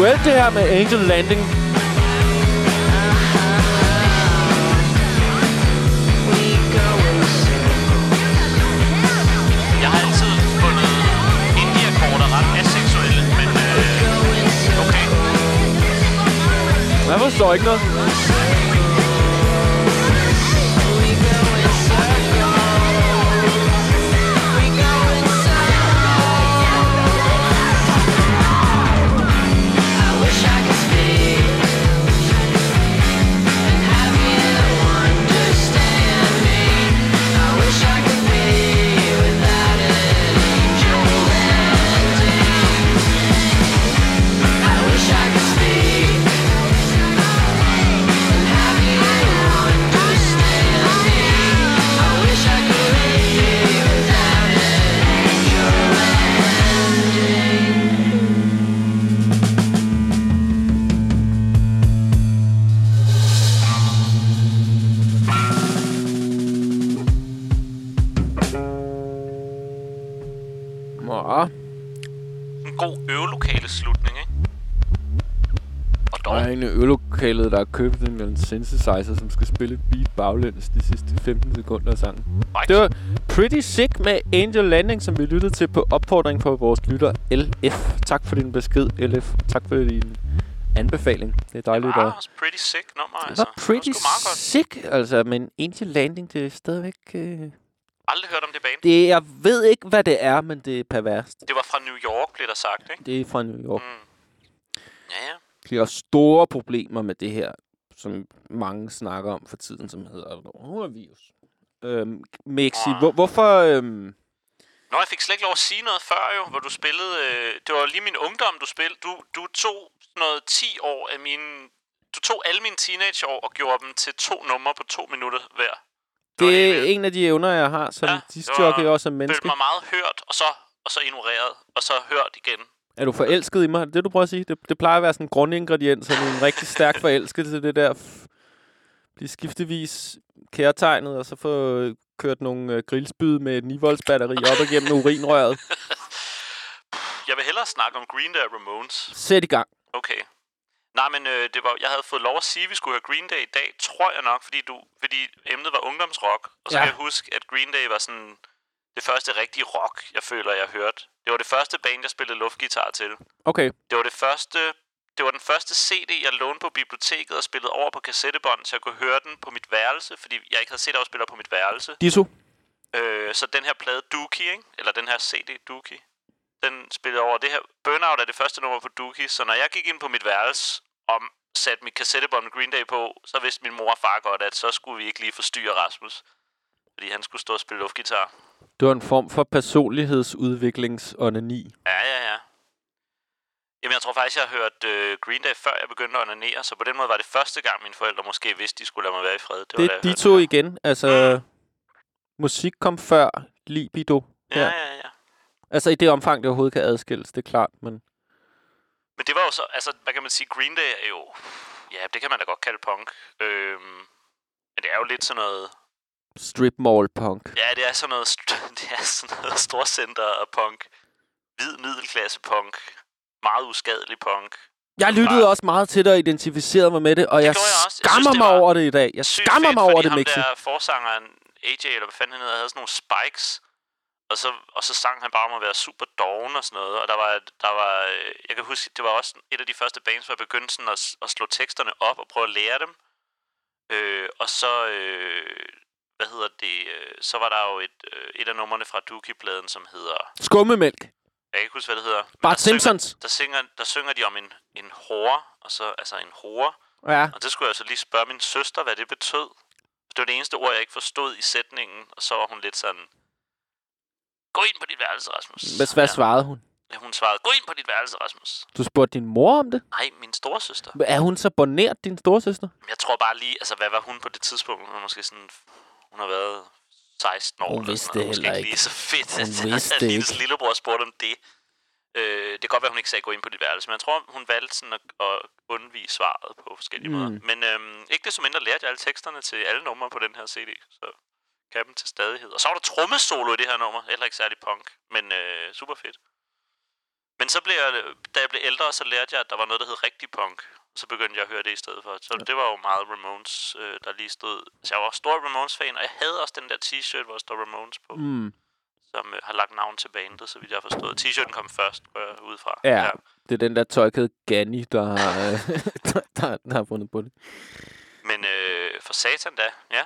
Seksuelt, det her med Angel Landing. Jeg har altid fundet indie-akkorder ret aseksuelle, men øh, okay. Jeg forstår ikke noget. Der har købt en, en synthesizer, som skal spille et beat baglæns de sidste 15 sekunder af sangen. right. Det var Pretty Sick med Angel Landing, som vi lyttede til på opfordring fra vores lytter LF. Tak for din besked, LF. Tak for din anbefaling. Det er dejligt det var også pretty sick nummer, Det altså. var pretty det var godt. sick, altså, men Angel Landing, det er stadigvæk... Øh... Aldrig hørt om det band. Det, jeg ved ikke, hvad det er, men det er perverst. Det var fra New York, blev der sagt, ikke? Det er fra New York. Mm. Ja, ja. De har store problemer med det her, som mange snakker om for tiden, som hedder coronavirus. Øhm, Mexi, hvor, hvorfor... Øhm, Nå, jeg fik slet ikke lov at sige noget før jo, hvor du spillede... Øh, det var lige min ungdom, du spillede. Du, du tog noget 10 år af mine... Du tog alle mine teenageår og gjorde dem til to numre på to minutter hver. det er en af de evner, jeg har som Ja, det discjockey også som menneske. mig meget hørt, og så, og så ignoreret, og så hørt igen. Er du forelsket i mig? Det du prøver at sige? Det, det plejer at være sådan en grundingrediens, så en rigtig stærk forelskelse, det der. Blive skiftevis kærtegnet, og så få øh, kørt nogle øh, grillspyd med et 9 volts batteri op igennem urinrøret. Jeg vil hellere snakke om Green Day Ramones. Sæt i gang. Okay. Nej, men øh, det var, jeg havde fået lov at sige, at vi skulle høre Green Day i dag, tror jeg nok, fordi, du, fordi emnet var ungdomsrock. Og så ja. kan jeg huske, at Green Day var sådan det første rigtige rock, jeg føler, jeg hørte. Det var det første band, jeg spillede luftgitar til. Okay. Det var det første... Det var den første CD, jeg lånte på biblioteket og spillede over på kassettebånd, så jeg kunne høre den på mit værelse, fordi jeg ikke havde CD-afspiller på mit værelse. Diso. Øh, så den her plade Dookie, ikke? eller den her CD Dookie, den spillede over. Det her Burnout er det første nummer på Dookie, så når jeg gik ind på mit værelse og satte mit kassettebånd med Green Day på, så vidste min mor og far godt, at så skulle vi ikke lige forstyrre Rasmus. Fordi han skulle stå og spille luftgitar. Det var en form for personlighedsudviklingsonani. Ja, ja, ja. Jamen, jeg tror faktisk, jeg har hørt øh, Green Day, før jeg begyndte at onanere, så på den måde var det første gang, mine forældre måske vidste, de skulle lade mig være i fred. Det, var, Det jeg de to det. igen. Altså, musik kom før libido. Ja, Ja. ja, ja. Altså i det omfang, det overhovedet kan adskilles, det er klart. Men Men det var jo så, altså, hvad kan man sige, Green Day er jo, ja, det kan man da godt kalde punk. Øhm, men det er jo lidt sådan noget, strip mall punk. ja, det er sådan noget, det er sådan noget storcenter og punk. Hvid middelklasse punk. Meget uskadelig punk. Jeg lyttede også meget til det og identificerede mig med det, og jeg gjorde jeg. Jeg skammer synes, det mig over det i dag. Jeg skammer fedt, mig over fordi det, ham Mixi. der forsangeren, AJ, eller hvad fanden han hedder, havde sådan nogle spikes. Og så, og så sang han bare om at være super doven og sådan noget. Og der var, der var, øh, jeg kan huske, det var også et af de første bands, hvor jeg begyndte sådan at, at slå teksterne op og prøve at lære dem. Øh, og så, øh, hvad hedder det, øh, så var der jo et, øh, et af numrene fra Dookie-pladen, som hedder, Skummemælk. jeg kan ikke huske, hvad det hedder. Bart der synger- Simpsons. Der synger, der synger de om en, en hore, og så, altså en hore, Ja. og det skulle jeg så lige spørge min søster, hvad det betød. Det var det eneste ord, jeg ikke forstod i sætningen, og så var hun lidt sådan... Gå ind på dit værelse, Rasmus. Hvad, hvad svarede hun? Ja, hun svarede, gå ind på dit værelse, Rasmus. Du spurgte din mor om det? Nej, min storesøster. Er hun så bonert, din storesøster? Jeg tror bare lige, altså hvad var hun på det tidspunkt? Hun var måske sådan... Hun har været 16 år. Hun vidste det heller ikke lige så fedt, Hun at, vidste at det hendes lillebror spurgte om det. Øh, det kan godt være, hun ikke sagde, gå ind på dit værelse, men jeg tror, hun valgte sådan at, at undvige svaret på forskellige Mm. mm. måder. Men øhm, ikke desto mindre lærte jeg alle teksterne til alle numre på den her CD, så kan dem til stadighed. Og så var der trommesolo i det her nummer, heller ikke særlig punk, men øh, super fedt. Men så blev jeg, da jeg blev ældre, så lærte jeg, at der var noget, der hed rigtig punk. Så begyndte jeg at høre det i stedet for. Så det var jo meget Ramones, øh, der lige stod. Så jeg var stor Ramones-fan, og jeg havde også den der t-shirt, hvor der står Ramones på. Mm. Som øh, har lagt navn til bandet, så vidt jeg har forstået. T-shirten kom først, går jeg ud fra. Ja. Det er den der tøjkede Ganni, der, har, øh, der, der, der har fundet på det. Men øh, for satan da, ja.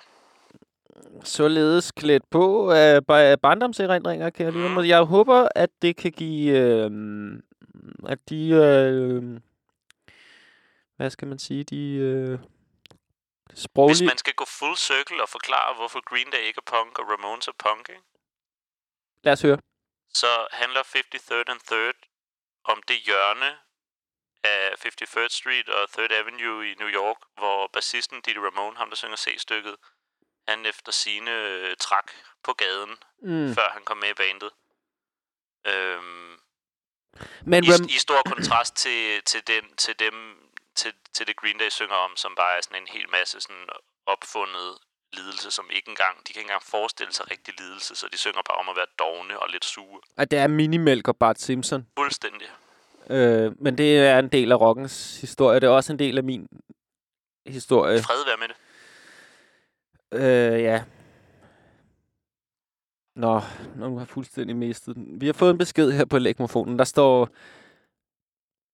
Således klædt på af uh, barndomserindringer, kan jeg lige mm. Jeg håber, at det kan give... Øh, at de... Øh, hvad skal man sige? De... Øh, sproglige... Hvis man skal gå full circle og forklare, hvorfor Green Day ikke er punk og Ramones er punk, ikke? Lad os høre. så handler 53rd and 3rd om det hjørne af 51st Street og 3rd Avenue i New York, hvor bassisten Didi Ramone, ham der synger C-stykket, han efter sine øh, trak på gaden, Mm. før han kom med i bandet. Øhm, Men i, Ram- I stor kontrast til, til, den, til dem, til, til det Green Day synger om, som bare er sådan en hel masse sådan opfundet lidelse, som ikke engang, de kan ikke engang forestille sig rigtig lidelse, så de synger bare om at være dogne og lidt sure. at det er Minimælk og Bart Simpson. Fuldstændig. Øh, men det er en del af rockens historie. Det er også en del af min historie. Fred være med det. Øh, ja. Nå, nu har jeg fuldstændig mistet den. Vi har fået en besked her på lægmofonen. Der står...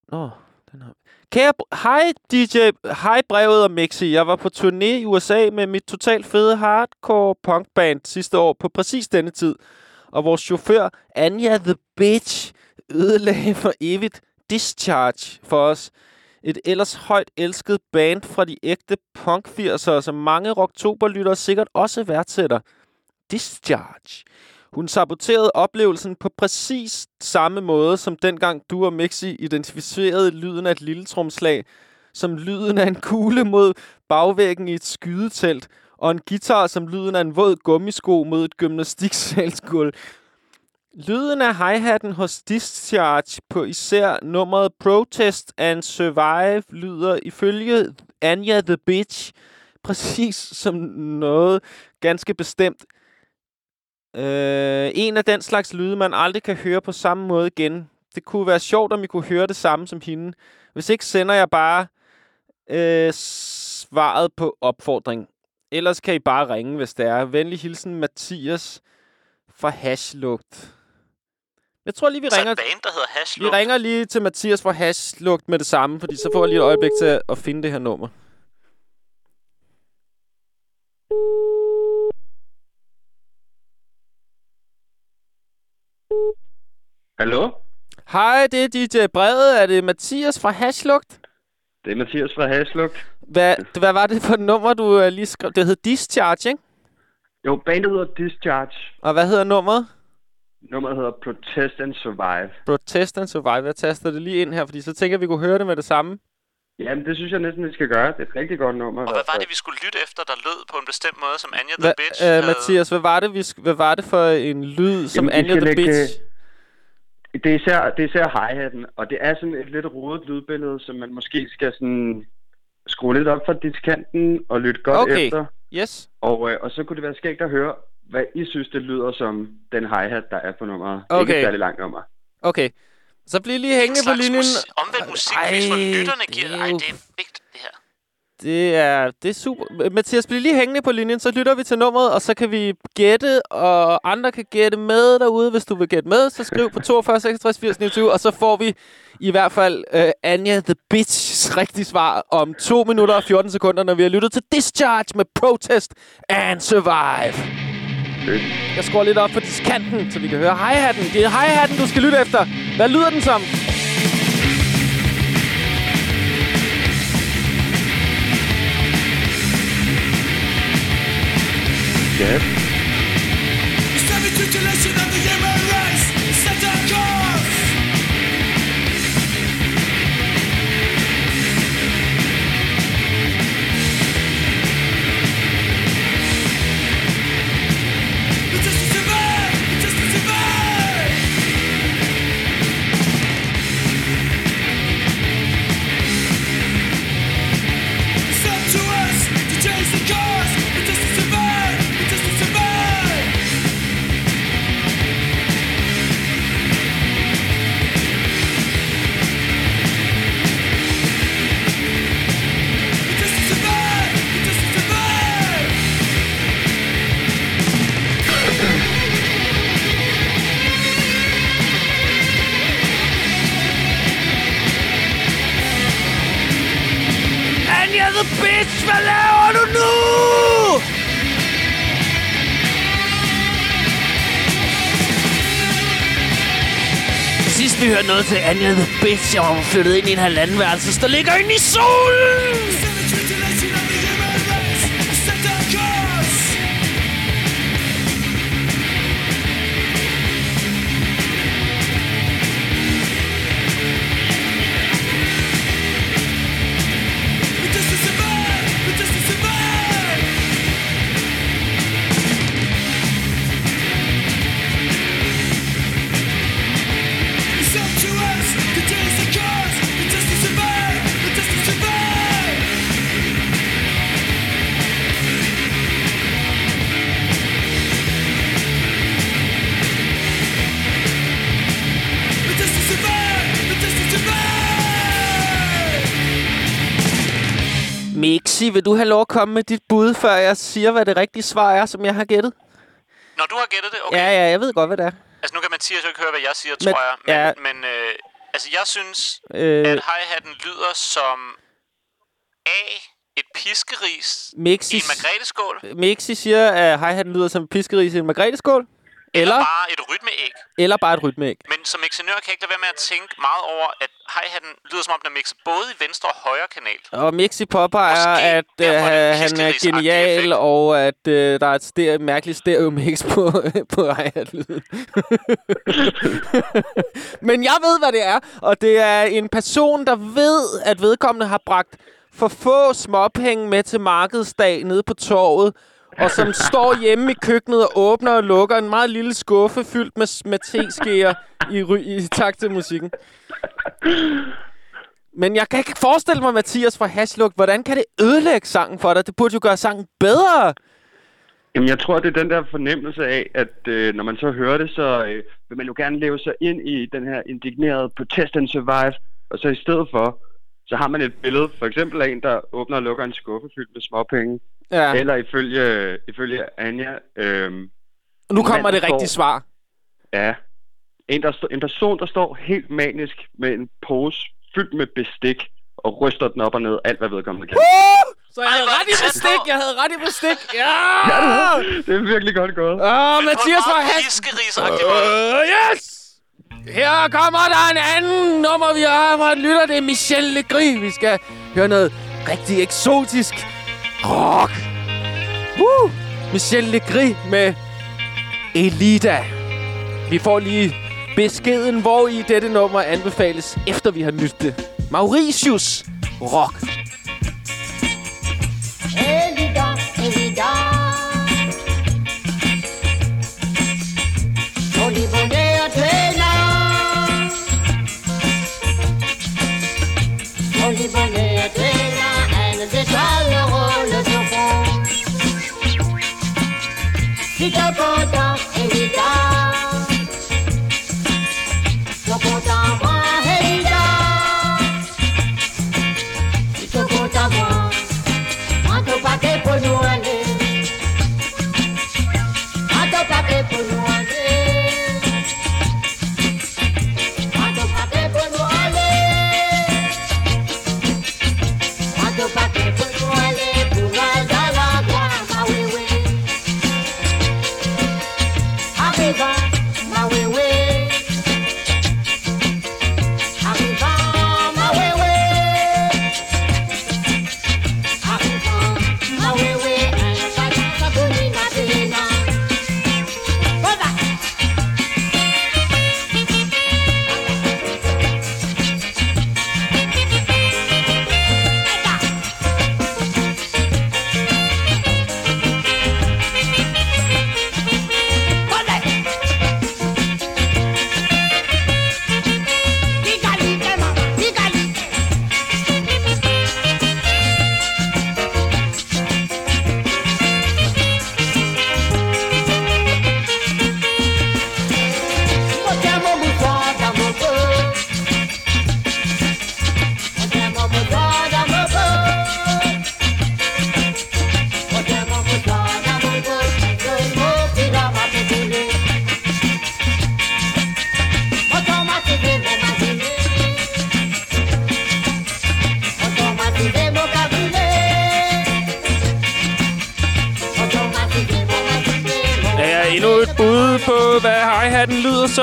Nå, den har... Kære... Hej, DJ. Hej, brevet og Mixi. Jeg var på turné i USA med mit totalt fede hardcore punkband sidste år på præcis denne tid. Og vores chauffør, Anja the Bitch, ødelagde for evigt Discharge for os. Et ellers højt elsket band fra de ægte punk 80'ere, som mange rocktoberlyttere sikkert også værdsætter. Discharge. Hun saboterede oplevelsen på præcis samme måde, som dengang du og Mixi identificerede lyden af et lille tromslag, som lyden af en kugle mod bagvæggen i et skydetelt, og en guitar som lyden af en våd gummisko mod et gymnastiksalsgulv. Lyden af hi-hatten hos Discharge på især nummeret Protest and Survive lyder ifølge Anja the Bitch præcis som noget ganske bestemt. Øh, en af den slags lyde, man aldrig kan høre på samme måde igen. Det kunne være sjovt, om I kunne høre det samme som hende. Hvis ikke, sender jeg bare øh, svaret på opfordring. Ellers kan I bare ringe, hvis det er. Venlig hilsen, Mathias fra Hashlugt. Jeg tror lige, vi Så ringer... et band, der hedder Hash Vi ringer lige til Mathias fra Hashlugt med det samme, fordi så får jeg lige et øjeblik til at finde det her nummer. Hallo? Hej, det er DJ Brede. Er det Mathias fra Hashlugt? Det er Mathias fra Haslugt. Hvad, hvad var det for et nummer, du uh, lige skrev? Det hed Discharge, ikke? Jo, bandet hedder Discharge. Og hvad hedder nummeret? Nummeret hedder Protest and Survive. Protest and Survive. Jeg taster det lige ind her, fordi så tænker jeg, vi kunne høre det med det samme. Jamen, det synes jeg næsten, vi skal gøre. Det er et rigtig godt nummer. Og hvad var det, vi skulle lytte efter, der lød på en bestemt måde, som Anja the Hva, Bitch øh, havde? Mathias, hvad var, det, vi, hvad var det for en lyd, som Jamen, vi Anja the lægge- Bitch? Det er især, det er især hi-hatten, og det er sådan et lidt rodet lydbillede, som man måske skal sådan skrue lidt op for diskanten og lytte godt Okay. efter. Yes. Og, øh, og så kunne det være skægt at høre, hvad I synes, det lyder som den hi-hat, der er på nummeret. Det er ikke Okay. et særlig langt nummer. Okay. Så bliv lige hængende på slags linjen. Mus- omvendt musikquiz, hvor Ej, lytterne giver... det er Ej, det er vigtigt, det er, det er super. Mathias, bliv lige hængende på linjen, så lytter vi til nummeret, og så kan vi gætte, og andre kan gætte med derude. Hvis du vil gætte med, så skriv på 42 66 80 29, og så får vi i hvert fald uh, Anja the Bitch's rigtige svar om 2 minutter og 14 sekunder, når vi har lyttet til Discharge med Protest and Survive. Jeg skruer lidt op for diskanten, så vi kan høre hi-hatten. Det er hi-hatten, du skal lytte efter. Hvad lyder den som? Ja. Vi hørte noget til Anja the Bitch, og hun flyttet ind i en halvandenværelse, der ligger inde i solen! Mixi, vil du have lov at komme med dit bud, før jeg siger, hvad det rigtige svar er, som jeg har gættet? Når du har gættet det, okay. Ja, ja, jeg ved godt, hvad det er. Altså, nu kan Mathias jo ikke høre, hvad jeg siger, Men- tror jeg. Men, ja. men øh, altså, jeg synes, Øh, at hi-hatten lyder som A, et piskeris i Mixi, en margreteskål, Mixi siger, at hi-hatten lyder som piskeris i en margreteskål. Eller, bare et rytmeæg. eller bare et rytmeæg. Men som ingeniør kan jeg ikke lade være med at tænke meget over, at hi-hatten lyder som om, den er mixet både i venstre og højre kanal. Og Mixi påpeger, at øh, det han er genial, effekt. og at øh, der er et stereo, mærkeligt stereo-mix på, på hi-hat-lyden. Men jeg ved, hvad det er, og det er en person, der ved, at vedkommende har bragt for få småpenge med til markedsdag nede på torvet, og som står hjemme i køkkenet og åbner og lukker en meget lille skuffe fyldt med, med teskeer i, ry- i takt til musikken. Men jeg kan ikke forestille mig, Mathias fra Hashluk, hvordan kan det ødelægge sangen for dig? Det burde jo gøre sangen bedre. Jamen, jeg tror, det er den der fornemmelse af, at øh, når man så hører det, så øh, vil man jo gerne leve sig ind i den her indignerede protest and survive, og så i stedet for, så har man et billede, for eksempel af en, der åbner og lukker en skuffe fyldt med småpenge, Ja. eller ifølge, ifølge Anja, øh, Og nu kommer det rigtige står- svar. ja, en, der en person, der står helt manisk med en pose fyldt med bestik, og ryster den op og ned, alt hvad vedkommende kan. Uh! Så jeg havde ret i bestik. Jeg havde ret i bestik. Ja! Det er virkelig godt gået. Åh, Mathias piskerisagtig måde. Uh, yes! Her kommer der en anden nummer, vi har fra en lytter. Det er Michel Legris. Vi skal høre noget rigtig eksotisk rock. Woo! Michel Legris med Elida. Vi får lige beskeden, hvor i dette nummer anbefales, efter vi har lyttet det. Mauritius Rock. Elida, Elida.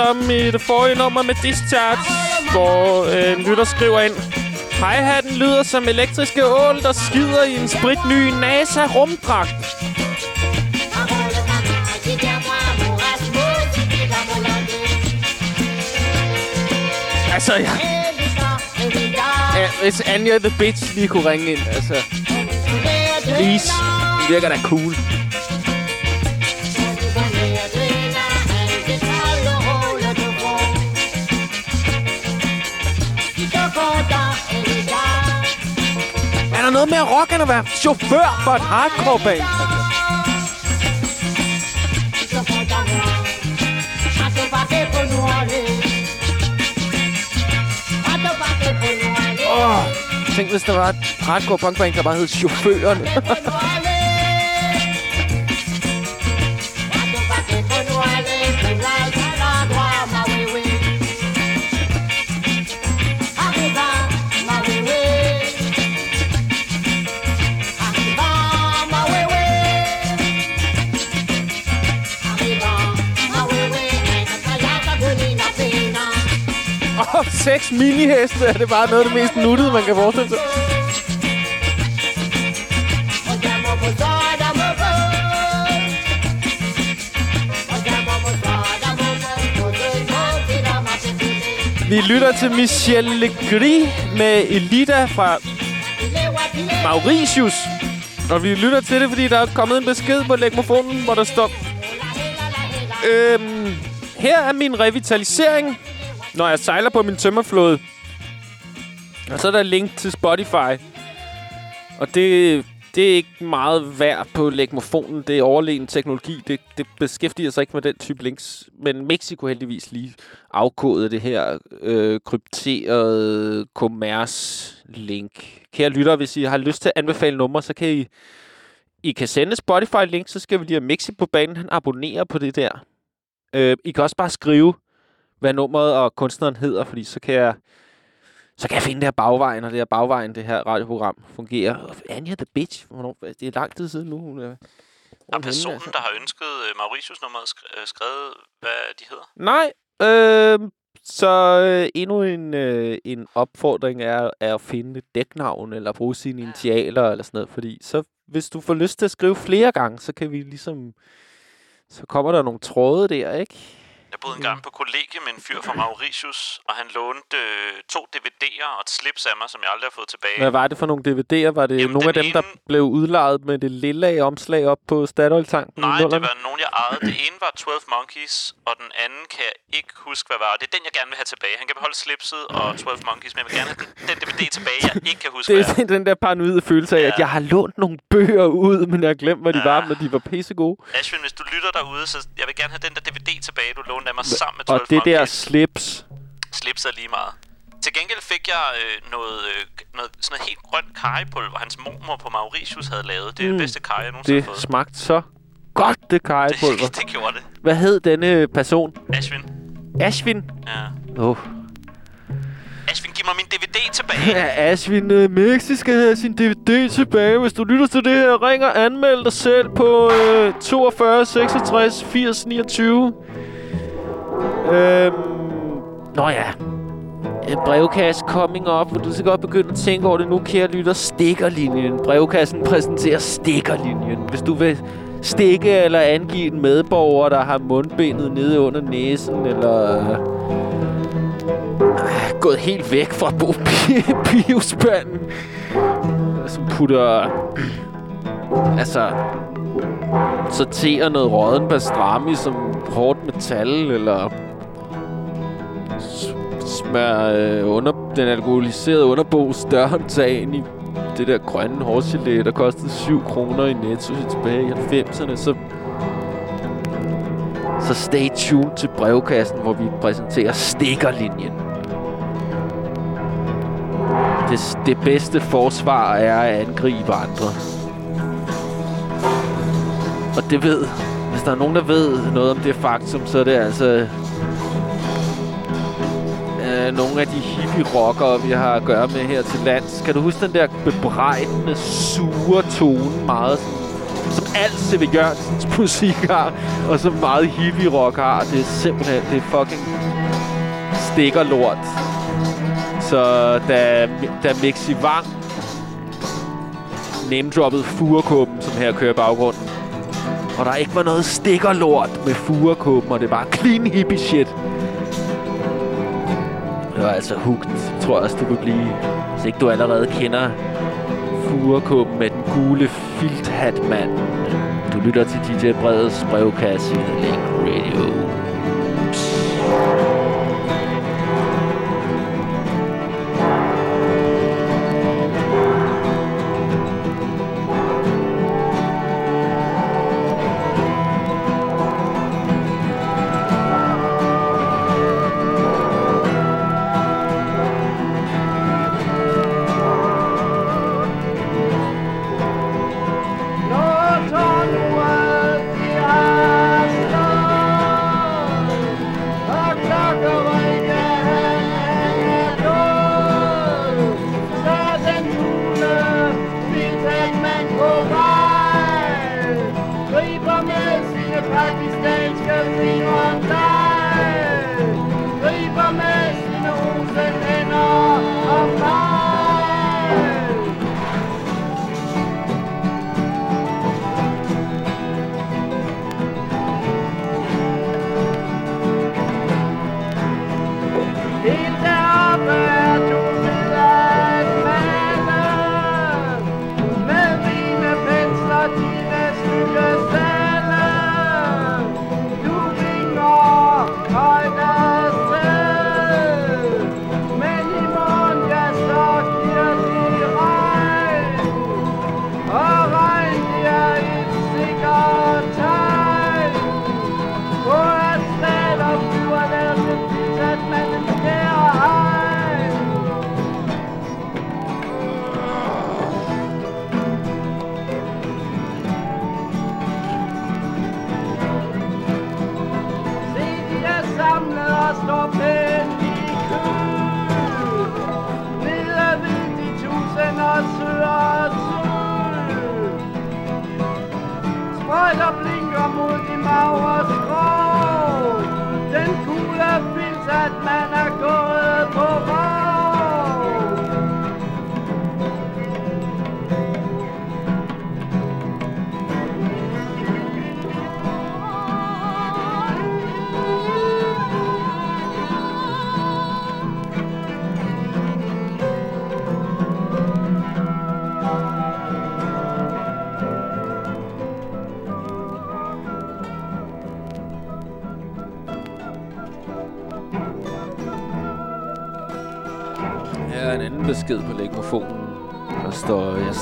Som i det forrige nummer med Discharge, hvor øh, en lytter skriver ind. Hi-hatten lyder som elektriske ål, der skider i en spritny NASA-rumdragt. Altså, ja. ja. Hvis Anja the Bitch lige kunne ringe ind, altså. Please. Det virker da cool. Er der noget mere rock end at være chauffør for et hardcore band? Oh, tænk hvis der var et hardcore punkband, der bare hed Chaufføren. seks miniheste er det bare noget af det mest nuttede, man kan forestille sig. Vi lytter til Michel Legris med Elita fra Mauritius. Og vi lytter til det, fordi der er kommet en besked på legmofonen, hvor der står... Øhm, her er min revitalisering, når jeg sejler på min tømmerflåde. Og så er der link til Spotify. Og det, det er ikke meget værd på legmofonen. Det er overlegen teknologi. Det, det beskæftiger sig ikke med den type links. Men Mexico heldigvis lige afkodede det her øh, krypterede commerce-link. Kære lyttere, hvis I har lyst til at anbefale numre, så kan I, I kan sende Spotify-link, så skal vi lige have Mexi på banen. Han abonnerer på det der. Øh, I kan også bare skrive, hvad nummeret og kunstneren hedder, fordi så kan jeg så kan jeg finde det her bagvejen, og det her bagvejen, det her radioprogram fungerer. Anja the Bitch, hvornår, det er lang tid siden nu. Hun er, Har personen, der har ønsket øh, Mauritius-nummeret, øh, skrevet, hvad de hedder? Nej, øh, så øh, endnu en, øh, en opfordring er, er at finde et dæknavn, eller bruge sine initialer, eller sådan noget. Fordi så, hvis du får lyst til at skrive flere gange, så kan vi ligesom... Så kommer der nogle tråde der, ikke? Jeg boede engang på kollegie med en fyr fra Mauritius, og han lånte øh, to DVD'er og et slips af mig, som jeg aldrig har fået tilbage. Hvad var det for nogle DVD'er? Var det Jamen, nogle af dem, der ene- blev udlejet med det lille omslag op på Statoil-tanken? Nej, det var nogen, jeg ejede. Det ene var 12 Monkeys, og den anden kan jeg ikke huske, hvad var. Det er den, jeg gerne vil have tilbage. Han kan beholde slipset og 12 Monkeys, men jeg vil gerne have den, den DVD tilbage, jeg ikke kan huske, Det er. den der paranoide følelse af, at jeg har lånt nogle bøger ud, men jeg har glemt, hvad de var, men de var pissegode. Ashwin, hvis du lytter derude, så jeg vil gerne have den der DVD tilbage, du lånte af mig sammen med 12 Og det der Monkeys. slips. Slips er lige meget. Til gengæld fik jeg øh, noget, øh, noget, sådan noget helt grønt karrypulver, hans mormor på Mauritius havde lavet. Det er det bedste karry, jeg nogensinde Det har fået. smagte så godt, det karrypulver. Det gjorde det. Hvad hed denne person? Ashwin. Ashwin? Ja. Åh. Oh. Ashwin, giv mig min DVD tilbage. Ja, Ashwin uh, Mexi skal have sin DVD tilbage. Hvis du lytter til det her, ring og anmeld dig selv på øh, 42 66 80 29. Øhm, nå ja. Øh, brevkasse coming up, hvor du så godt begynde at tænke over det nu, kære lytter. Stikkerlinjen. Brevkassen præsenterer stikkerlinjen. Hvis du vil stikke eller angive en medborger, der har mundbindet nede under næsen, eller øh, gået helt væk fra bo biospanden, som putter, altså, sorterer noget råden pastrami som hårdt metal, eller smører øh, under, den alkoholiserede underbos dørhåndtag ind i det der grønne hårgelé, der kostede 7 kroner i Netto tilbage i 90'erne, så så stay tuned til brevkassen, hvor vi præsenterer stikkerlinjen. Det, det bedste forsvar er at angribe andre. Og det ved... Hvis der er nogen, der ved noget om det faktum, så er det altså... Øh, nogle af de hippie-rockere, vi har at gøre med her til lands. Kan du huske den der bebrejdende, sure tone? Meget som alt C.V. Jørgensens musik har, og som meget hippie rock har. Det er simpelthen, det er fucking stikker lort. Så da, da Mixi Wang name-droppede Furekåben, som her kører i baggrunden, og der ikke var noget stikkerlort med Furekåben, og det var clean hippie shit. Det var altså hugt, tror jeg også, du kunne blive. Hvis ikke du allerede kender Furekåben med den gule filthat, mand. Du lytter til DJ Breds brevkasse i The Link Radio.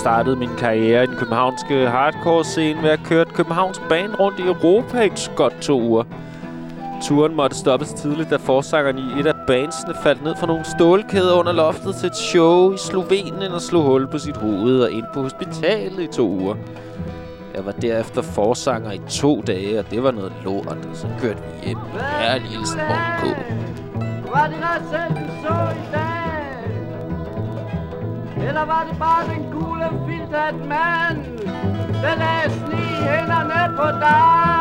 Startede min karriere i den københavnske hardcore-scene ved at køre et Københavns band rundt i Europa i godt to uger. Turen måtte stoppes tidligt, da forsangeren i et af bandsene faldt ned fra nogle stålkæder under loftet til et show i Slovenien og slog hul på sit hoved og ind på hospitalet i to uger. Jeg var derefter forsanger i to dage, og det var noget lort, så kørte vi hjem. Ja, Nielsen Hvad er det selv, du så i dag? Eller var det bare den gule filtet mand, der lagde sne i hænderne på dig?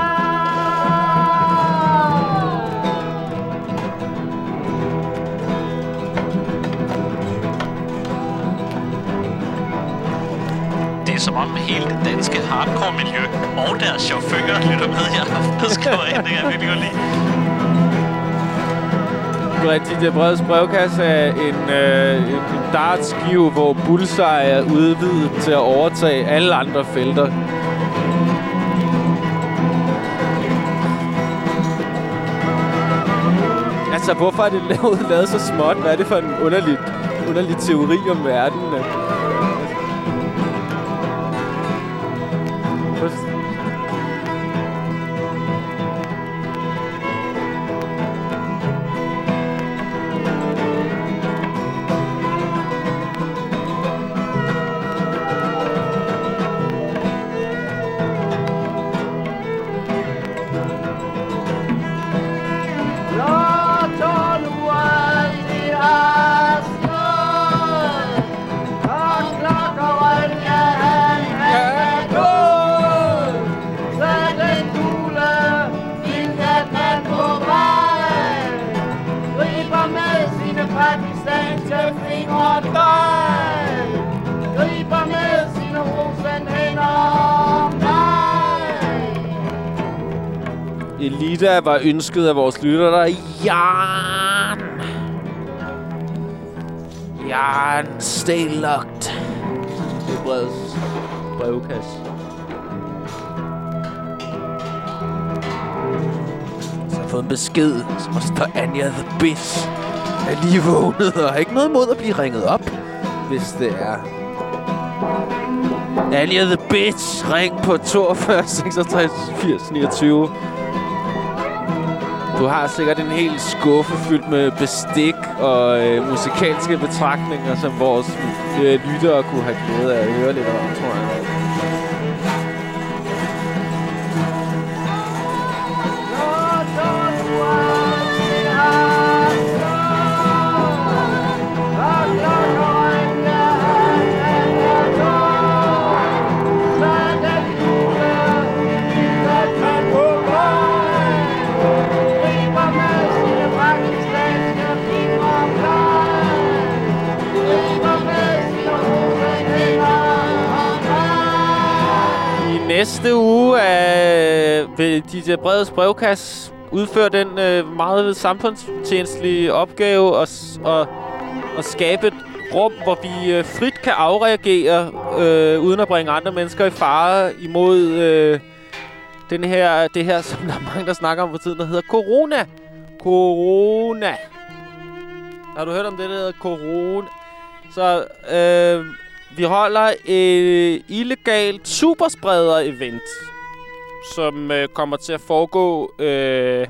Det er som om hele det danske hardcore-miljø og deres chauffører lytter med i aften og skriver ind. Det kan jeg virkelig godt lide. DJ Breds brevkasse er en, øh, en dartskive, hvor bullseye er udvidet til at overtage alle andre felter. Altså, hvorfor er det lavet, lavet så småt? Hvad er det for en underlig, underlig teori om verden? At, Elita var ønsket af vores lytter, der Jan. Jan, stay locked. Det er brevets brevkasse. Så har jeg fået en besked, som også står Anja the Bitch. Jeg er lige vågnet og har ikke noget imod at blive ringet op, hvis det er. Anja the Bitch, ring på 42 66 80 29. Du har sikkert en hel skuffe fyldt med bestik og øh, musikalske betragtninger, som vores øh, lyttere kunne have glæde af at høre lidt om, tror jeg. Næste uge øh, vil DJ Breds brevkasse udføre den øh, meget samfundstjenestlige opgave at, og, at, at skabe et rum, hvor vi øh, frit kan afreagere, øh, uden at bringe andre mennesker i fare imod øh, den her, det her, som der er mange, der snakker om for tiden, der hedder corona. Corona. Har du hørt om det, der hedder corona? Så øh, vi holder et illegalt superspreder-event, som øh, kommer til at foregå øh,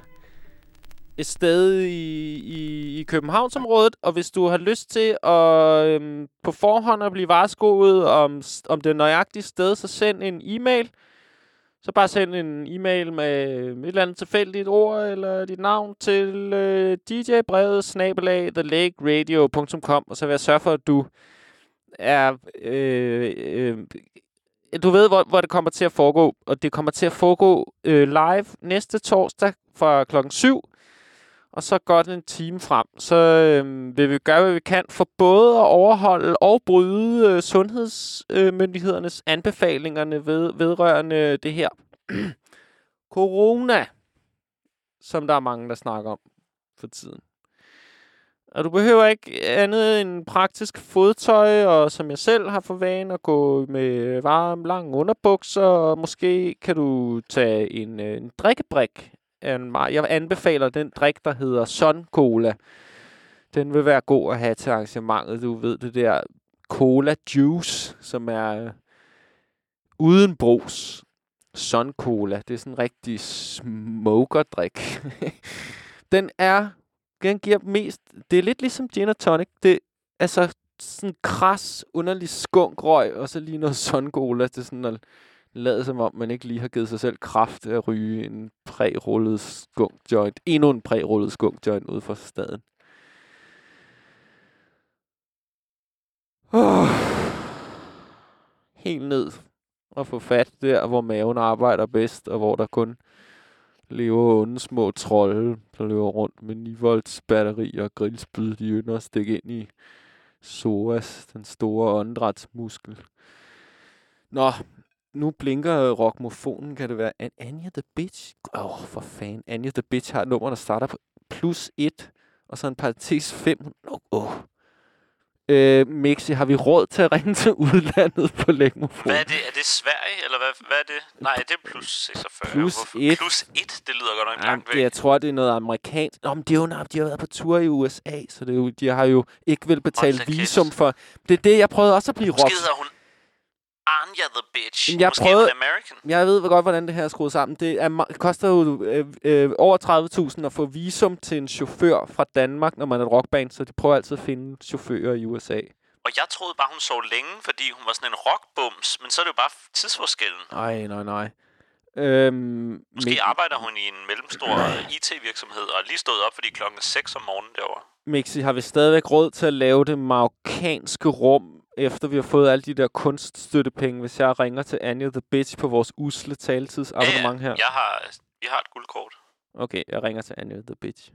et sted i, i, i Københavnsområdet. Og hvis du har lyst til at øh, på forhånd at blive varskoet om, om det nøjagtige sted, så send en e-mail. Så bare send en e-mail med et eller andet tilfældigt ord eller dit navn til øh, djbrevet snabelag thelakeradio.com og så vil jeg sørge for, at du er... Øh, øh, du ved, hvor, hvor det kommer til at foregå, og det kommer til at foregå øh, live næste torsdag fra klokken 7, og så godt en time frem. Så øh, vil vi gøre, hvad vi kan for både at overholde og bryde øh, sundhedsmyndighedernes øh, anbefalingerne ved, vedrørende det her corona, som der er mange, der snakker om for tiden. Og du behøver ikke andet end praktisk fodtøj, og som jeg selv har for vane at gå med varme, lange underbukser, og måske kan du tage en, øh, en drikkebrik. en Jeg anbefaler den drik, der hedder Sun Cola. Den vil være god at have til arrangementet. Du ved det der Cola Juice, som er øh, uden brus. Sun Cola. Det er sådan en rigtig smokerdrik. den er gerne giver mest... Det er lidt ligesom gin og tonic. Det er altså sådan kras, underlig skunkrøg, og så lige noget sundgola. Det er sådan at lade som om, man ikke lige har givet sig selv kraft at ryge en prærullet skunk joint. Endnu en prærullet skunk joint ude for staden. Oh. Helt ned og få fat der, hvor maven arbejder bedst, og hvor der kun lever onde små trolde, der løber rundt med 9 volts batteri og grillspyd, de ynder at stikke ind i psoas, den store åndedrætsmuskel. Nå, nu blinker rockmofonen. Kan det være An Anja the Bitch? Åh, oh, for fan. Anja the Bitch har et nummer, der starter på plus 1, og så en parentes 5. Åh, oh. Øh, Mixi, har vi råd til at ringe til udlandet på lægmofon? Hvad er det? Er det Sverige, eller hvad, hvad er det? Nej, det er plus 46. Plus Hvorfor- et. Plus 1, det lyder godt nok Jamen, langt det, væk. jeg tror, det er noget amerikansk. Nå, men de, er jo, de har været på tur i USA, så det er jo, de har jo ikke vil betale Hold visum for... Det er det, jeg prøvede også at blive Måske rock. hedder hun Anja the Bitch. Jamen, jeg Måske prøvede- er American. Jeg ved godt, hvordan det her er skruet sammen. Det er, koster jo øh, øh, over 30.000 at få visum til en chauffør fra Danmark, når man er et rockband, så de prøver altid at finde chauffører i USA. Og jeg troede bare, hun sov længe, fordi hun var sådan en rockbums. Men så er det jo bare tidsforskellen. Nej, nej, nej. Øhm, Måske Mi- arbejder hun i en mellemstor øh, IT-virksomhed og er lige stået op, fordi klokken er 6 om morgenen derovre. Mixi, har vi stadigvæk råd til at lave det marokkanske rum, efter vi har fået alle de der kunststøttepenge, hvis jeg ringer til Anja the Bitch på vores usle taletidsabonnement her? Jeg har, vi har et guldkort. Okay, jeg ringer til Anja the Bitch.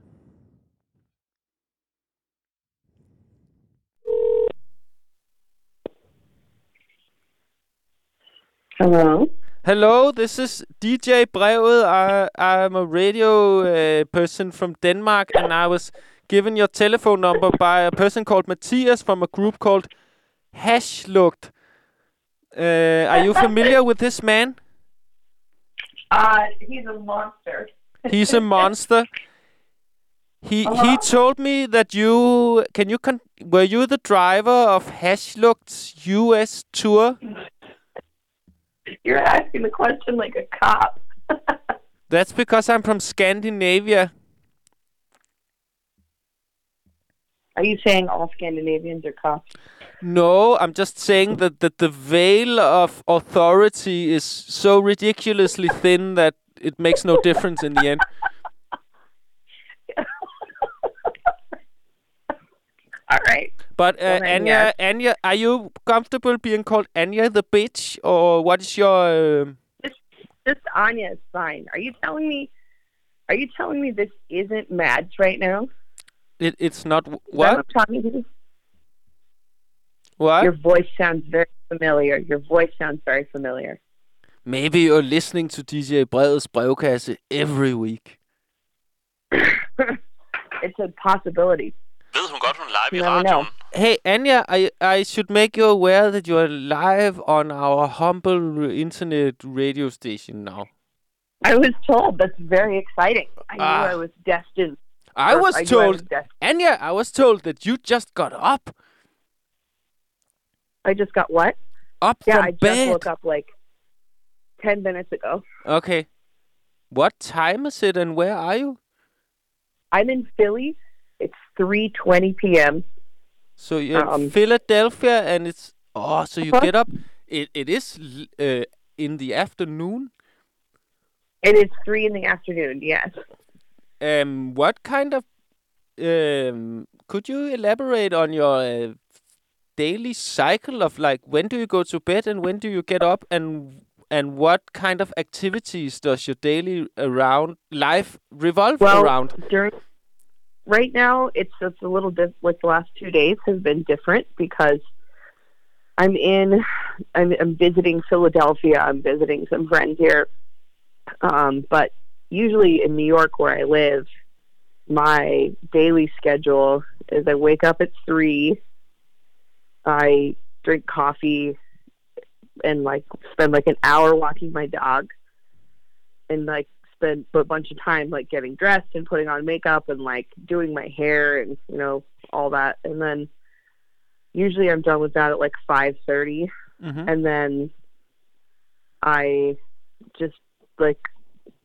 Hello. Hello, this is DJ Brevet. I, I'm a radio uh, person from Denmark, and I was given your telephone number by a person called Matthias from a group called Hashlugt. Uh, are you familiar with this man? Uh, he's a monster. He's a monster. He he told me that you can you con- were you the driver of Hashlugt's US tour? You're asking the question like a cop. That's because I'm from Scandinavia. Are you saying all Scandinavians are cops? No, I'm just saying that, that the veil of authority is so ridiculously thin that it makes no difference in the end. All right. But uh, Well, then, Anya. Anya, are you comfortable being called Anya the bitch, or what is your? Um, Just Anya is fine. Are you telling me? Are you telling me this isn't Mads right now? It, it's not Is what? I'm talking to? What? Your voice sounds very familiar. Your voice sounds very familiar. Maybe you're listening to DJ Bredets brevkasse every week. It's a possibility. Ved hun godt, hun er live i You radioen? Hey, Anya, I, I should make you aware that you are live on our humble internet radio station now. I was told that's very exciting. I knew Ah. I was destined. I was I I told, was destined. Anya, I was told that you just got up, I just got what? up Yeah, from I just woke up like ten minutes ago. Okay. What time is it and where are you? I'm in Philly. It's 3:20 p.m. So you're in Um, Philadelphia and it's oh, so you get up. It it is uh, in the afternoon. It is three in the afternoon. Yes. Um, what kind of um? Could you elaborate on your uh, daily cycle of like when do you go to bed and when do you get up and and what kind of activities does your daily around life revolve Well, around? during right now, it's it's a little bit like the last two days have been different because I'm in. I'm, I'm visiting Philadelphia. I'm visiting some friends here. Um, but usually in New York, where I live, my daily schedule is I wake up at three. I drink coffee and like spend like an hour walking my dog and like spend a bunch of time like getting dressed and putting on makeup and like doing my hair and you know all that and then usually I'm done with that at like 5:30 Mhm. and then I just like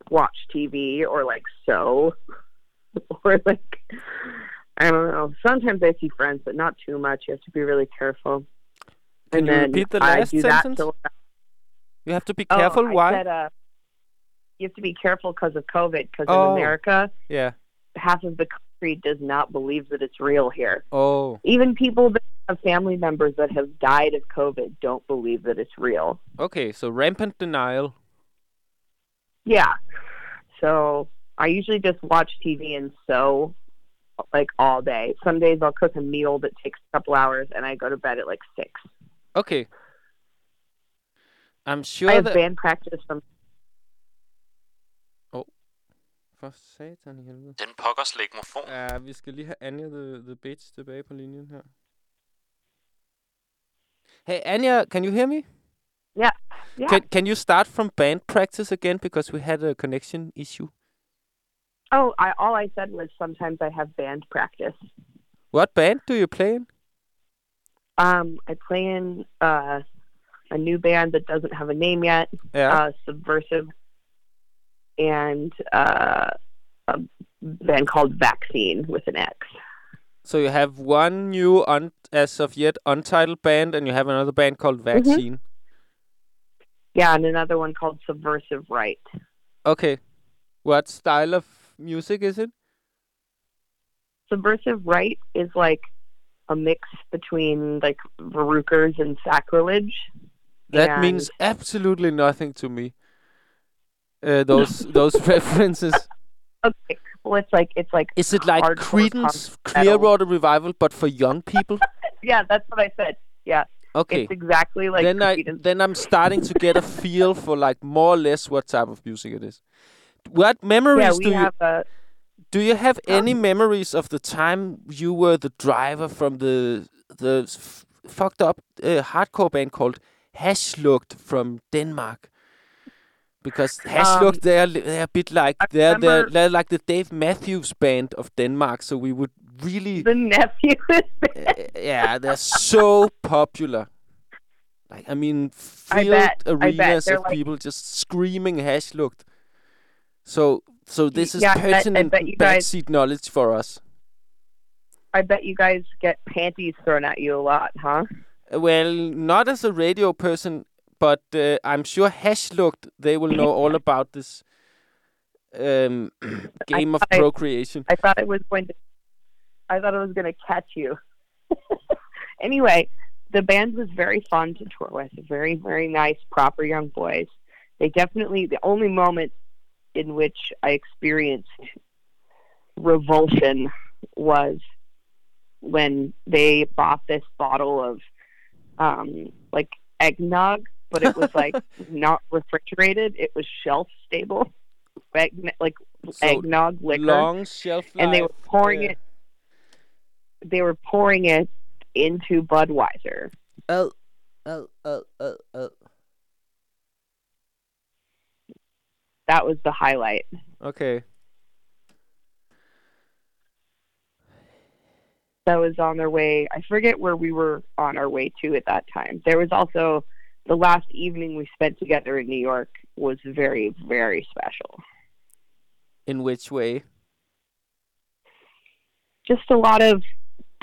watch TV or like sew or like I don't know. Sometimes I see friends, but not too much. You have to be really careful. Can and you then repeat the last sentence? till You have to be Oh, careful. I Why? Said, uh, you have to be careful because of COVID. Because Oh. in America, yeah. half of the country does not believe that it's real here. Oh. Even people that have family members that have died of COVID don't believe that it's real. Okay. So rampant denial. Yeah. So I usually just watch TV and sew like all day. Some days I'll cook a meal that takes a couple hours and I go to bed at like six. Okay. I'm sure I have that. band practice from oh. For satan i helvede. Den pokkers legmofon. Ja, vi skal lige have Anja the, the bitch tilbage på linjen her. Hey Anja, can you hear me? Yeah. Yeah. Can, can you start from band practice again because we had a connection issue? Oh, I all I said was sometimes I have band practice. What band do you play in? Um, I play in uh, a new band that doesn't have a name yet, Yeah. uh, Subversive, and uh, a band called Vaccine with an X. So you have one new, un- as of yet, untitled band, and you have another band called Vaccine. Yeah, and another one called Subversive Right. Okay. What style of music is it? Subversive Right is like a mix between like Verruchers and Sacrilege. That And- means absolutely nothing to me. Uh, those those references. Okay, well it's like it's like Is it like Creedence. Clearwater Revival, but for young people? yeah, that's what I said. Yeah, Okay. It's exactly like then I Creedence. then I'm starting to get a feel for like more or less what type of music it is. What memories yeah, do we you have a do you have any memories of the time you were the driver from the the f- fucked up uh, hardcore band called Hashlugt from Denmark? Because Hashlugt, Um, they're they're a bit like I they're, they're they're like the Dave Matthews band of Denmark. So we would really the nephew. uh, yeah, they're so popular. Like I mean, I filled I bet. arenas They're of like- people just screaming hash looked. So so this is yeah, I bet- I pertinent bet guys- backseat knowledge for us. I bet you guys get panties thrown at you a lot, huh? Uh, Well, not as a radio person, but uh, I'm sure hash looked they will know all about this um, game of I- procreation. I thought it was going to. I thought it was going to catch you. anyway, the band was very fun to tour with. Very, very nice, proper young boys. They definitely the only moment in which I experienced revulsion was when they bought this bottle of um like eggnog, but it was like not refrigerated. It was shelf stable, egg, like So, eggnog liquor Long shelf life. and they were pouring yeah. it they were pouring it into Budweiser. Oh, oh, oh, oh, oh. That was the highlight. Okay. That was on their way. I forget where we were on our way to at that time. There was also the last evening we spent together in New York was very very special. In which way? Just a lot of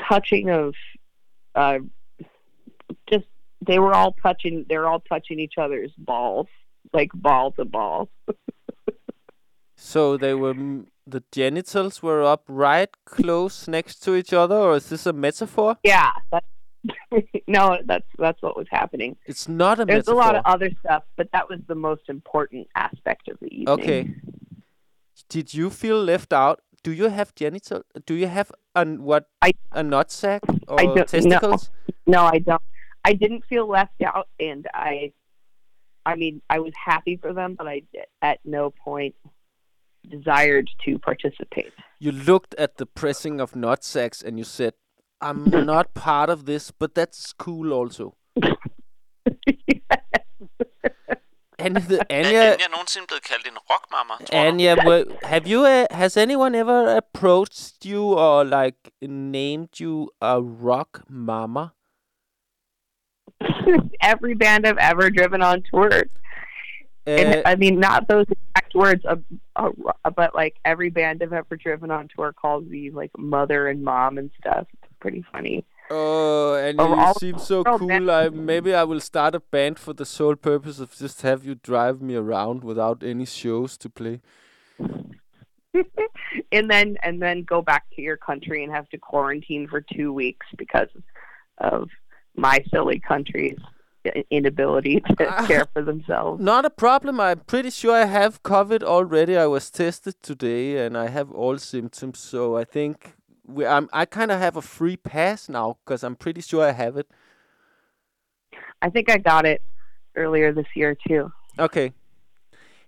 touching of uh just they were all touching they're all touching each other's balls like ball to ball. So they were the genitals were up right close next to each other, or is this a metaphor? Yeah, that's no, that's that's what was happening. It's not a There's metaphor. a lot of other stuff, but that was the most important aspect of the evening. Okay. Did you feel left out? Do you have genital? Do you have an what? I- a nut sack or I don't- no. testicles? No, I don't. I didn't feel left out, and I, I mean, I was happy for them, but I at no point desired to participate. You looked at the pressing of nut sacks and you said, "I'm not part of this, but that's cool also." And the, Er Anja, Anja nogensinde blevet kaldt en rockmamma, tror du? Anya, were, have you? Uh, has anyone ever approached you or like named you a rock mama? Every band I've ever driven on tour, and Uh, I mean, not those exact words, uh, uh, but like every band I've ever driven on tour calls me like mother and mom and stuff. It's pretty funny. Oh, and you all seem so cool. I maybe I will start a band for the sole purpose of just have you drive me around without any shows to play. and then and then go back to your country and have to quarantine for two weeks because of my silly country's inability to Ah. care for themselves. Not a problem. I'm pretty sure I have COVID already. I was tested today, and I have all symptoms. So I think we, I'm, I kind of have a free pass now because I'm pretty sure I have it. I think I got it earlier this year too. Okay.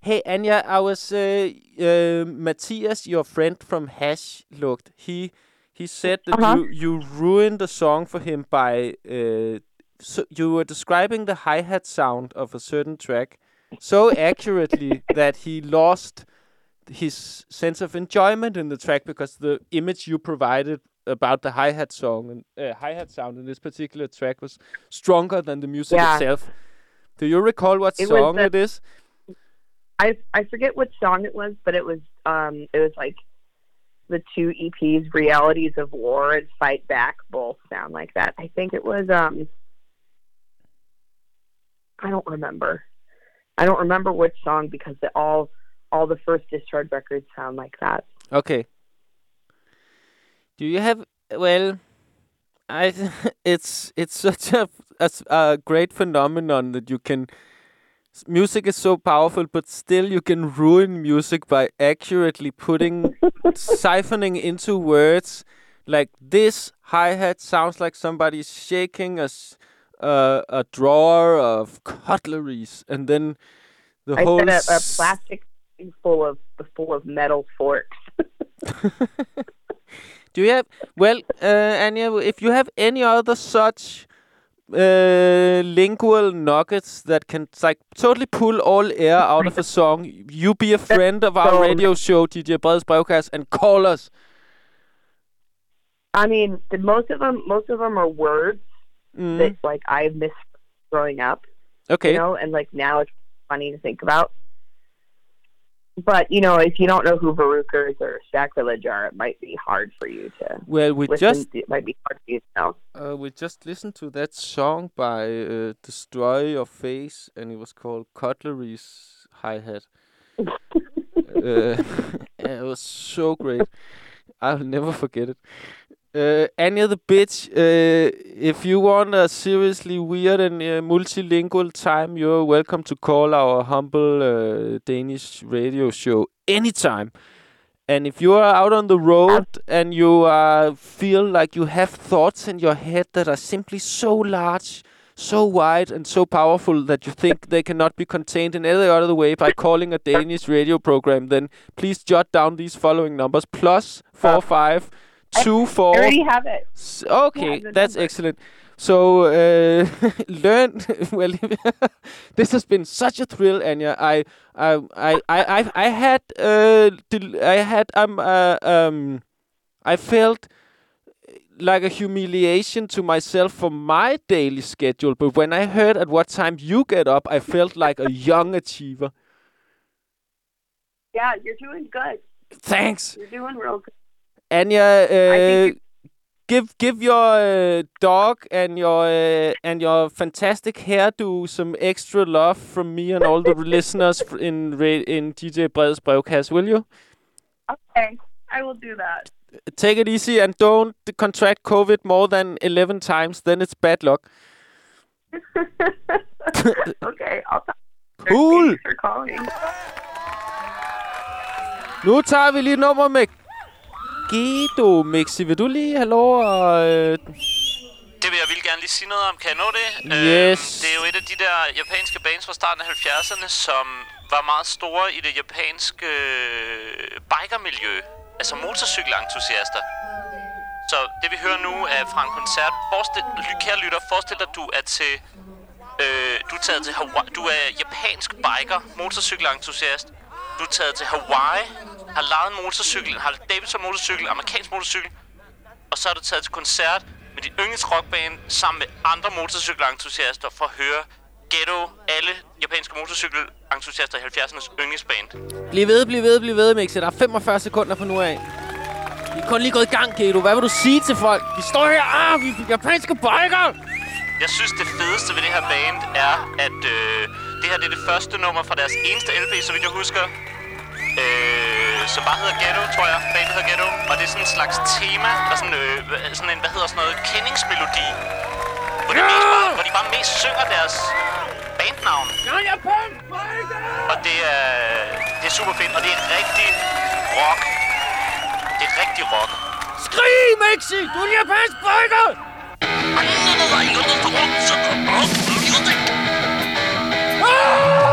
Hey Anja, I was uh, uh, Matthias, your friend from Hash looked. He he said that Uh-huh. you you ruined the song for him by uh, so you were describing the hi hat sound of a certain track so accurately that he lost his sense of enjoyment in the track because the image you provided about the hi hat song and uh, hi hat sound in this particular track was stronger than the music Yeah. itself. Do you recall what It song the- it is? I I forget what song it was, but it was um it was like the two EPs, Realities of War and Fight Back, both sound like that. I think it was um I don't remember. I don't remember which song because they all all the first discharge records sound like that. Okay. Do you have well? I it's it's such a, a a great phenomenon that you can. Music is so powerful, but still you can ruin music by accurately putting siphoning into words like this hi hat sounds like somebody's shaking a a drawer of cutleries, and then the I whole said a, a plastic thing full of full of metal forks. Do you have well, uh, Anya? If you have any other such uh, lingual nuggets that can like totally pull all air out of a song, you be a friend of our radio show, DJ Breds Brevcast, and call us. I mean, the, most of them most of them are words Mm. that like I've missed growing up. Okay. You know, and like now it's funny to think about. But you know, if you don't know who Varukers or Sacrilege are, it might be hard for you to. Well, we just to- it might be hard for you to know. uh, we just listened to that song by uh, Destroy Your Face, and it was called Cutlery's Hi Hat. uh, it was so great. I'll never forget it. Uh, Anya the bitch, uh, if you want a seriously weird and uh, multilingual time, you're welcome to call our humble uh, Danish radio show anytime. And if you are out on the road and you feel like you have thoughts in your head that are simply so large, so wide, and so powerful that you think they cannot be contained in any other way by calling a Danish radio program, then please jot down these following numbers: plus four five two four. I already have it. S- Okay, that's number. excellent. So uh, learn. well, this has been such a thrill, Anya. I, I, I, I, I, I had, uh, I had, um, uh, um, I felt like a humiliation to myself for my daily schedule. But when I heard at what time you get up, I felt like a young achiever. Yeah, you're doing good. Thanks. You're doing real good. Anya, uh, give give your uh, dog and your uh, and your fantastic hairdo some extra love from me and all the listeners in in DJ Breds brevcast, will you? Okay, I will do that. Take it easy and don't contract COVID more than eleven times. Then it's bad luck. okay, I'll talk. Cool. Thanks for calling. Nu tager vi lige nummer med Gedo Mixi. Vil du lige have lov at... Øh, Det vil jeg vildt gerne lige sige noget om. Kan jeg nå det? Yes. det er jo et af de der japanske bands fra starten af 70'erne, som var meget store i det japanske øh, bikermiljø. Altså motorcykelentusiaster. Så det vi hører nu er fra en koncert. Forestil, kære lytter, forestil dig, du er til... Øh, du er taget til Hawaii. Du er japansk biker, motorcykelentusiast. Du er taget til Hawaii, har lejet en motorcykel, har Davidson motorcykel, amerikansk motorcykel, og så er du taget til koncert med dit yndlings rockband sammen med andre motorcykelentusiaster for at høre Ghetto, alle japanske motorcykelentusiaster i 70'ernes yndlingsband. bliv ved, bliv ved, bliv ved, Mixi. Der er 45 sekunder fra nu af. Vi er kun lige gået i gang, Gedo. Hvad vil du sige til folk? Vi står her. Ah, vi er japanske biker. Jeg synes, det fedeste ved det her band er, at øh, det her det er det første nummer fra deres eneste LP, så vidt jeg husker. Øh, som bare hedder Ghetto, tror jeg. Bandet hedder Ghetto. Og det er sådan en slags tema, der sådan, øh, sådan en, hvad hedder sådan noget, kendingsmelodi. Hvor de, mest bare, hvor de bare mest synger deres bandnavn. Og det er, det er super fedt, og det er rigtig rock. Det er rigtig rock. Skrig, Mixi! Du er en japansk biker! Yeah.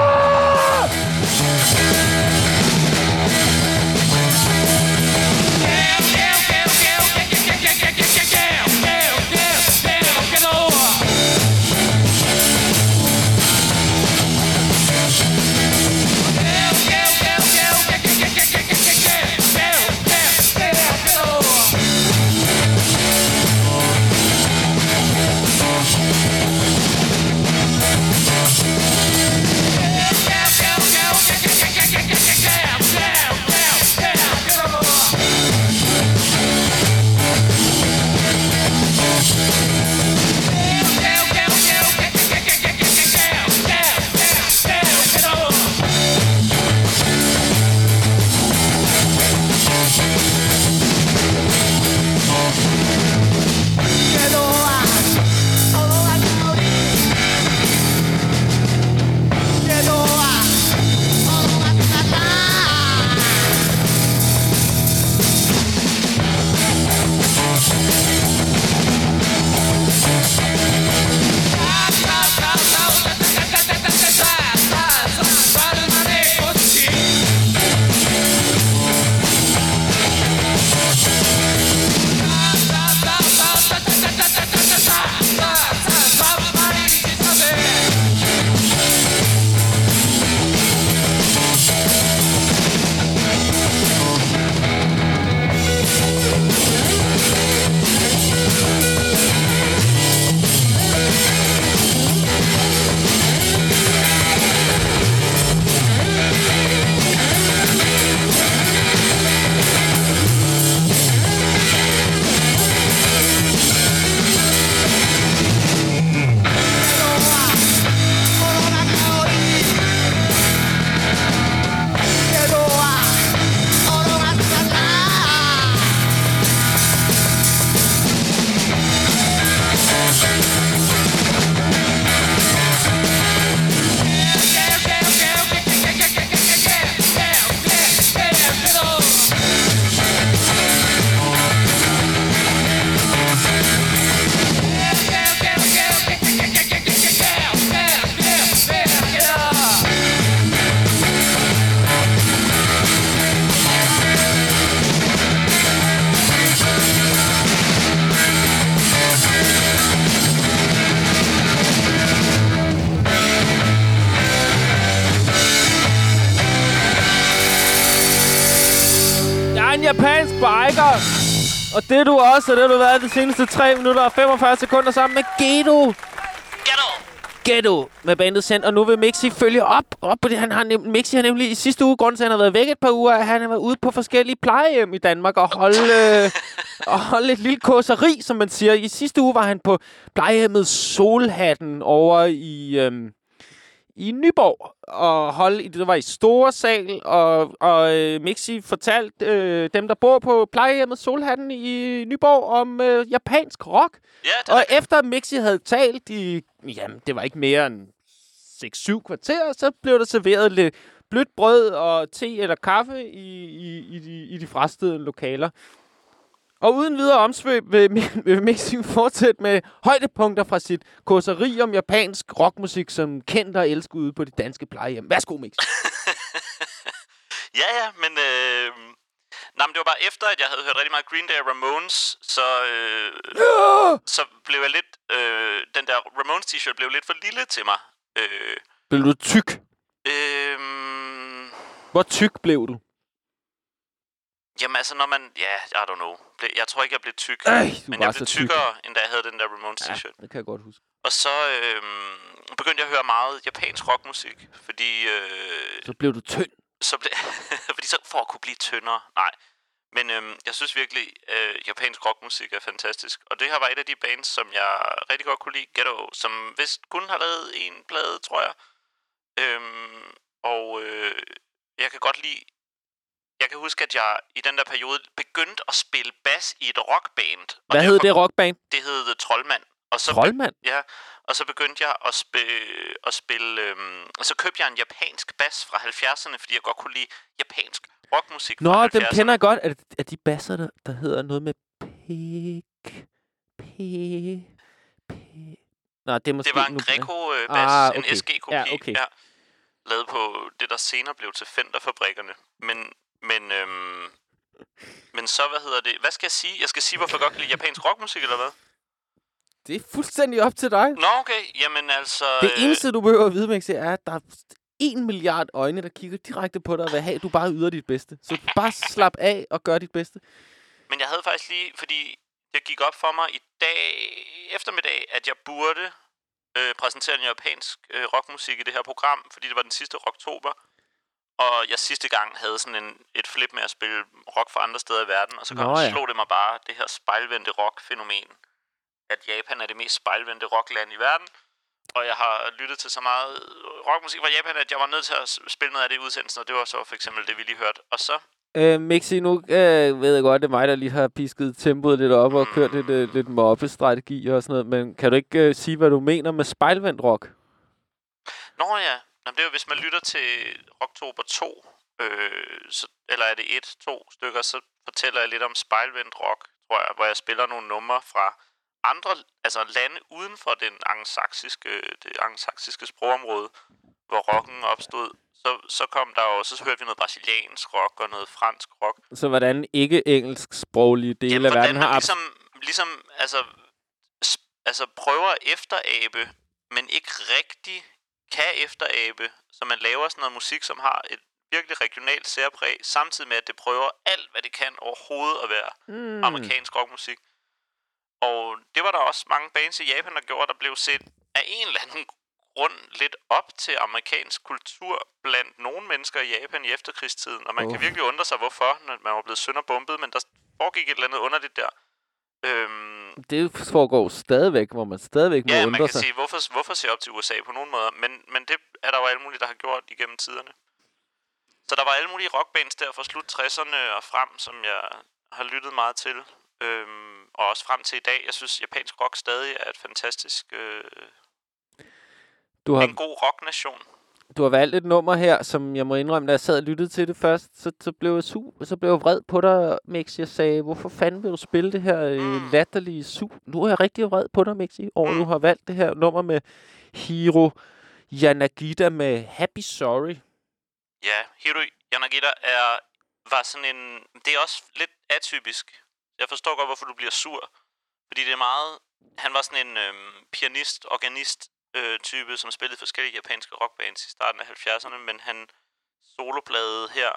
Det er du også, og det har du været de seneste 3 minutter og 45 sekunder sammen med Gedo. Ghetto! Med bandet Send, og nu vil Mixi følge op, op på det. Han har nem, Mixi har nemlig i sidste uge, grunden til, at han har været væk et par uger, at han har været ude på forskellige plejehjem i Danmark og holde, øh, og holde et lille kåseri, som man siger. I sidste uge var han på plejehjemmet Solhatten over i, øhm, i Nyborg og holde, i- det var i store sal, og, og øh, Mixi fortalte øh, dem, der bor på plejehjemmet Solhatten i Nyborg om øh, japansk rock. Ja, det Og efter Mixi havde talt i, jamen, det var ikke mere end 6-7 kvarter, så blev der serveret lidt blødt brød og te eller kaffe i, i, i, de, i de frastede lokaler. Og uden videre omsvøb vil, vil Mixi fortsætte med højdepunkter fra sit kåseri om japansk rockmusik, som kendt og elsket ude på de danske plejehjem. Værsgo, Mixi. Ja, ja, men... Øh... Nej, men det var bare efter, at jeg havde hørt rigtig meget Green Day og Ramones, så, øh, så blev jeg lidt... Øh, den der Ramones t-shirt blev lidt for lille til mig. Øh, Blev du tyk? øh, Hvor tyk blev du? Jamen altså, når man... Ja, I don't know. Jeg tror ikke, jeg blev tyk. Du men jeg blev tyk. tykkere, end da jeg havde den der Ramones Ja, t-shirt. det kan jeg godt huske. Og så øh, begyndte jeg at høre meget japansk rockmusik, fordi... Øh, Så blev du tynd. så ble, fordi så for at kunne blive tyndere. Nej. Men øhm, jeg synes virkelig, øh, japansk rockmusik er fantastisk. Og det her var et af de bands, som jeg rigtig godt kunne lide. Ghetto, som vist kun har lavet en plade, tror jeg. Øhm, og øh, jeg kan godt lide... Jeg kan huske, at jeg i den der periode begyndte at spille bas i et rockband. Og Hvad hed det rockband? Det hed The Trollmand. Og så Troldmand? Ja, og så begyndte jeg at, sp- at spille... Øhm, og så købte jeg en japansk bas fra 70'erne, fordi jeg godt kunne lide japansk rockmusik Nå, fra dem 70'erne. kender jeg godt. Er, det, er de basser, der, der hedder noget med pik... Pik... Pik... Nå, det er måske... Det var en Greco-bas, Ah, en okay. SG-kopi. Ja, okay. ja, lavet på det, der senere blev til Fender-fabrikkerne. Men, men, øhm, men så, hvad hedder det? Hvad skal jeg sige? Jeg skal sige, hvorfor jeg godt kan lide japansk rockmusik, eller hvad? Det er fuldstændig op til dig. Nå, okay. Jamen altså... Det øh, eneste, du behøver at vide, Mixi, er, at der er en milliard øjne, der kigger direkte på dig og vil have, du bare yder dit bedste. Så bare slap af og gør dit bedste. Men jeg havde faktisk lige, fordi det gik op for mig i dag eftermiddag, at jeg burde øh, præsentere en japansk øh, rockmusik i det her program, fordi det var den sidste rocktober. Og jeg sidste gang havde sådan en, et flip med at spille rock fra andre steder i verden, og så kom, Nå, ja. slog det mig bare, det her spejlvendte rock-fænomen. At Japan er det mest spejlvendte rockland i verden. Og jeg har lyttet til så meget rockmusik fra Japan, at jeg var nødt til at spille noget af det i udsendelsen, og det var så for eksempel det, vi lige hørte. Og så Øh, Mixi, nu øh, ved jeg godt, det er mig, der lige har pisket tempoet lidt op og kørt lidt, øh, lidt mobbestrategi og sådan noget. Men kan du ikke øh, sige, hvad du mener med spejlvendt rock? Nå ja, Nå, men det er jo, hvis man lytter til Rocktober 2, øh, så, eller er det et, to stykker, så fortæller jeg lidt om spejlvendt rock, tror jeg, hvor jeg spiller nogle numre fra andre, altså lande uden for den angsaksiske, det angsaksiske sprogområde, hvor rocken opstod. Så, så kom der jo, så hørte vi noget brasiliansk rock og noget fransk rock. Så hvordan ikke engelsk sproglige dele Jamen, af verden har... ligesom, ligesom altså, altså prøver at efterabe, men ikke rigtig kan efterabe, så man laver sådan noget musik, som har et virkelig regionalt særpræg, samtidig med, at det prøver alt, hvad det kan overhovedet at være Mm. amerikansk rockmusik. Og det var der også mange bands i Japan, der gjorde, der blev set af en eller anden grund lidt op til amerikansk kultur blandt nogle mennesker i Japan i efterkrigstiden. Og man Uff. kan virkelig undre sig, hvorfor, når man var blevet sønderbombet, men der foregik et eller andet underligt der. Øhm, Det foregår stadigvæk, hvor man stadigvæk må ja, man undre kan sig. sige, hvorfor, hvorfor se op til USA på nogen måder, men, men det er der jo alle mulige, der har gjort igennem tiderne. Så der var alle mulige rockbands der fra slut 60'erne og frem, som jeg har lyttet meget til. Øhm, og også frem til i dag. Jeg synes, japansk rock stadig er et fantastisk... Øh, Du har, en god rocknation. Du har valgt et nummer her, som jeg må indrømme, da jeg sad og lyttede til det først, så, så, blev, jeg su så blev jeg vred på dig, Mix. Jeg sagde, hvorfor fanden vil du spille det her øh, Mm. latterlige su... Nu er jeg rigtig vred på dig, Mixi, over du har valgt det her nummer med Hiro Yanagita med Happy Sorry. Ja, Hiro Yanagita er, var sådan en... Det er også lidt atypisk. Jeg forstår godt, hvorfor du bliver sur. Fordi det er meget... Han var sådan en øhm, pianist, organist øh, type, som spillede forskellige japanske rockbands i starten af 70'erne, men han soloplade her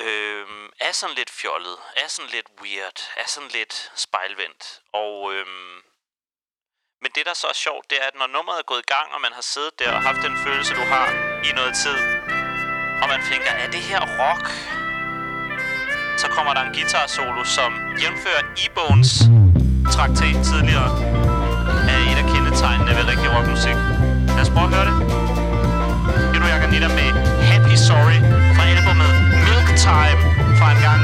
øh, er sådan lidt fjollet, er sådan lidt weird, er sådan lidt spejlvendt. Og øh, men det, der så er sjovt, det er, at når nummeret er gået i gang, og man har siddet der og haft den følelse, du har i noget tid, og man tænker, er det her rock? Så kommer der en guitar solo, som jævnfører E-Bones traktat tidligere, rockmusik. Lad os prøve at høre det. Det du, jeg kan med Happy Sorry fra albumet Milk Time fra en gang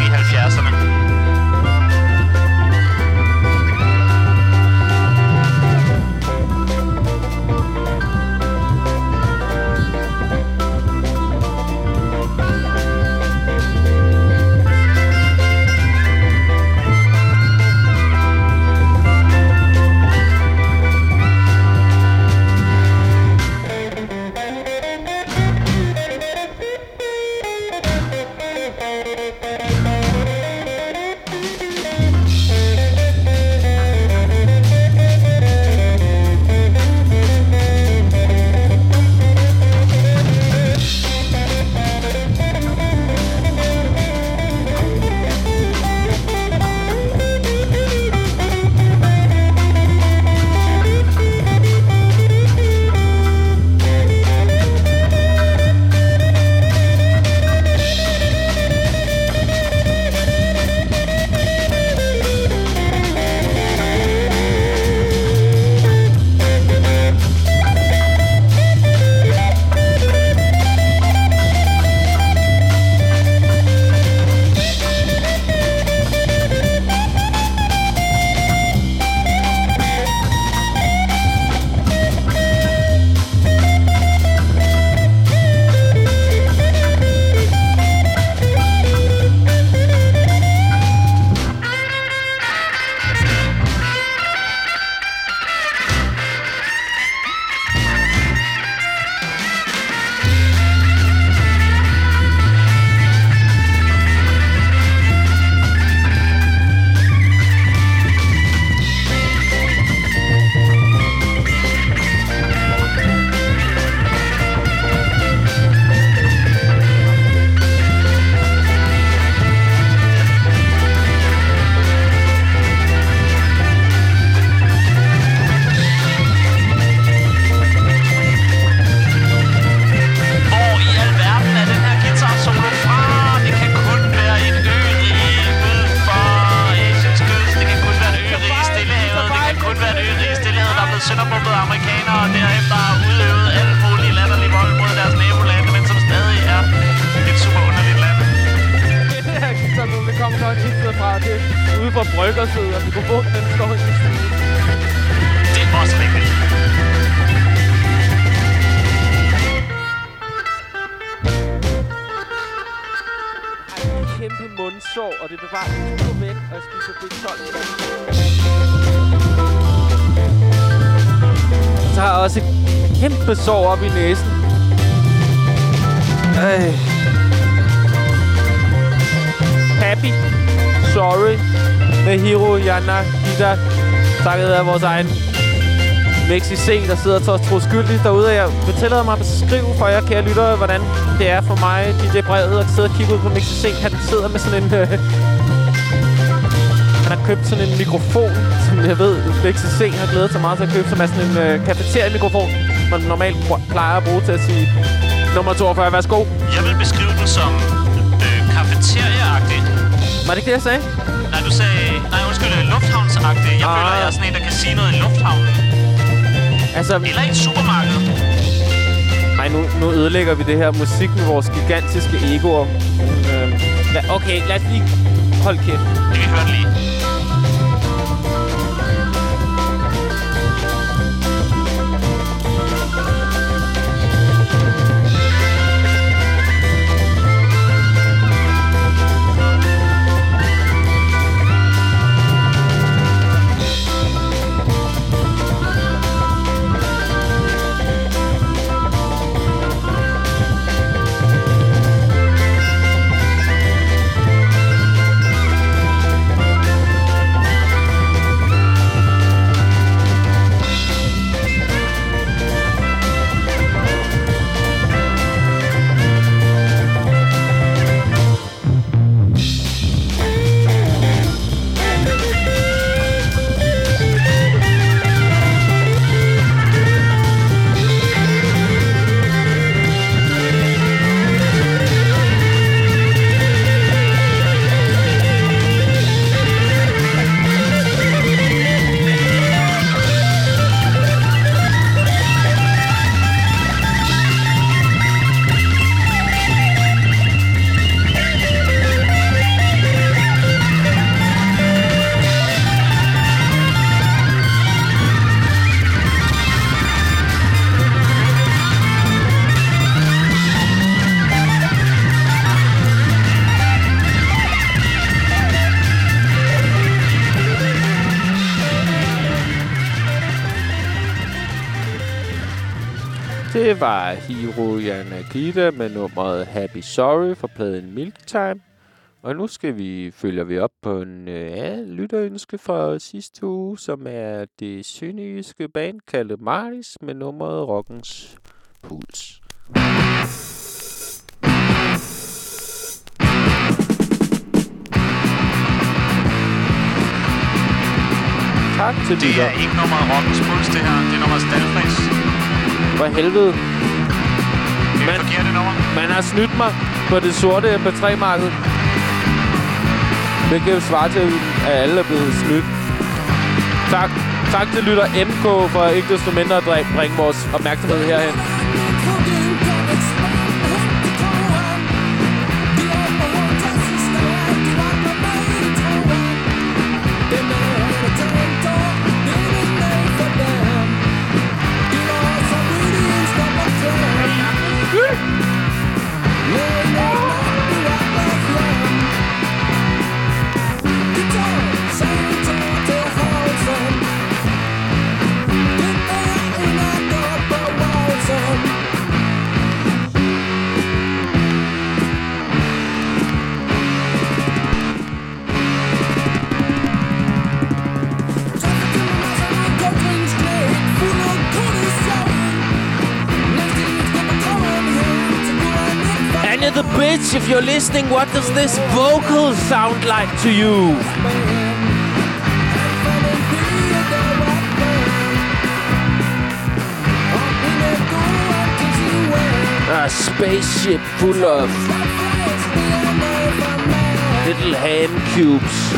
kæmpe sår op i næsen. Øh. Happy. Sorry. Med Hiro, Jana, Gita. Takket af vores egen Mexi C, der sidder og tror skyldigt derude. Jeg vil tillade mig at beskrive for jer, kære lyttere, hvordan det er for mig, DJ Brevet, at sidde og kigge ud på Mexi C. Han sidder med sådan en... Øh, han har købt sådan en mikrofon, som jeg ved, Mexi C har glædet sig meget til at købe, som er sådan en øh, kafeteria-mikrofon, man normalt plejer at bruge til at sige nummer 42, værsgo. Jeg vil beskrive den som øh, kafeterieagtig. Var det ikke det, jeg sagde? Nej, du sagde... Nej, undskyld, øh, lufthavnsagtig. Jeg Ah. føler, jeg er sådan en, der kan sige noget i lufthavnen. Altså, Eller i et supermarked. Nej, nu, nu ødelægger vi det her musik med vores gigantiske egoer. Øh, okay, lad os lige holde kæft. Det vi hørte lige. Var Hiro Yanagita med nummeret Happy Sorry fra pladen Milk Time. Og nu skal vi følger vi op på en ja, lytterønske fra sidste uge, som er det sønderjyske band kaldet Maris med nummeret Rockens Puls. Tak til Det er ikke nummeret Rockens Puls, det her. Det er nummeret Stalfris. For helvede. Nummer. Man har snydt mig på det sorte MP3-marked. Det kan svare til, at alle er blevet snydt. Tak. Tak til lytter MK for ikke desto mindre at bringe vores opmærksomhed herhen. Bitch, if you're listening, what does this vocal sound like to you? A spaceship full of little ham cubes.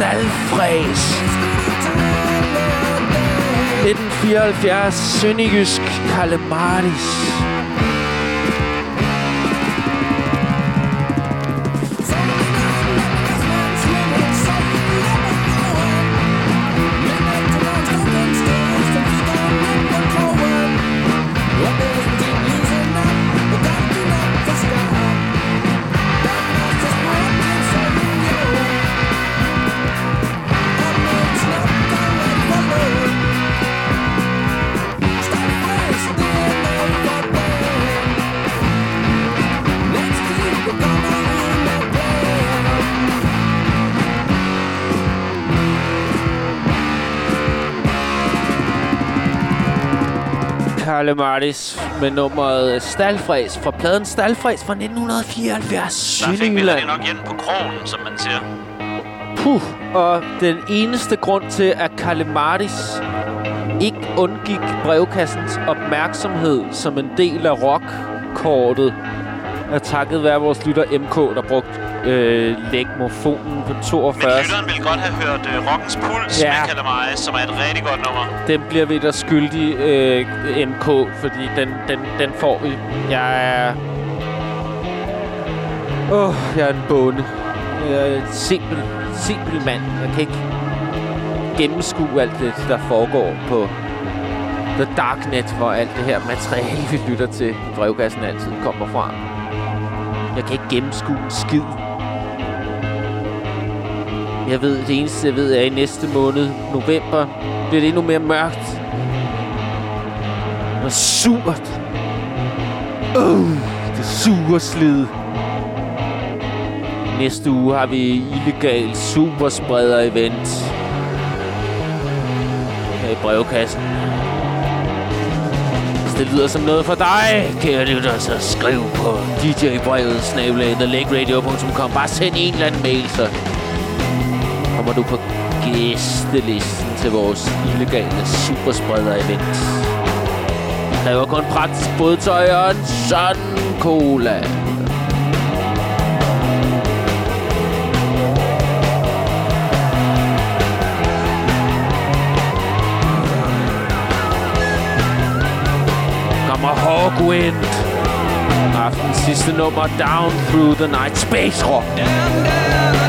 Staldfræs. 1974, Sønderjysk Kalemaris. Karle Martis med nummeret Stalfræs fra pladen Stalfræs fra 1974. Der fik vi nok ind på krogen, som man siger. Puh, og den eneste grund til, at Kalle Martis ikke undgik brevkassens opmærksomhed som en del af rockkortet, er takket være vores lytter MK, der brugte øh, lægmofonen på 42. Men lytteren vil godt have hørt uh, Rockens Puls, Ja. kalder mig, som er et rigtig godt nummer. Den bliver vi da skyldig, øh, MK, fordi den, den, den får vi. Jeg er... Åh, oh, jeg er en bonde. Jeg er en simpel, simpel mand. Jeg kan ikke gennemskue alt det, der foregår på The Darknet, hvor alt det her materiale, vi lytter til i brevkassen altid kommer fra. Jeg kan ikke gennemskue en skid. Jeg ved, det eneste, jeg ved, er, at i næste måned, november, bliver det endnu mere mørkt. Og surt. Uh, det suger slid. Næste uge har vi illegal superspreder event. Her i brevkassen. Hvis det lyder som noget for dig, kære lytter, så skriv på djbrevet snabelag Bare send en eller anden mail, så kommer du på gæstelisten til vores illegale superspreder-event. Der var kun praktisk bådtøj og en sådan cola. Kommer Hawkwind. Aftens sidste nummer, Down Through the Night. Space Rock. As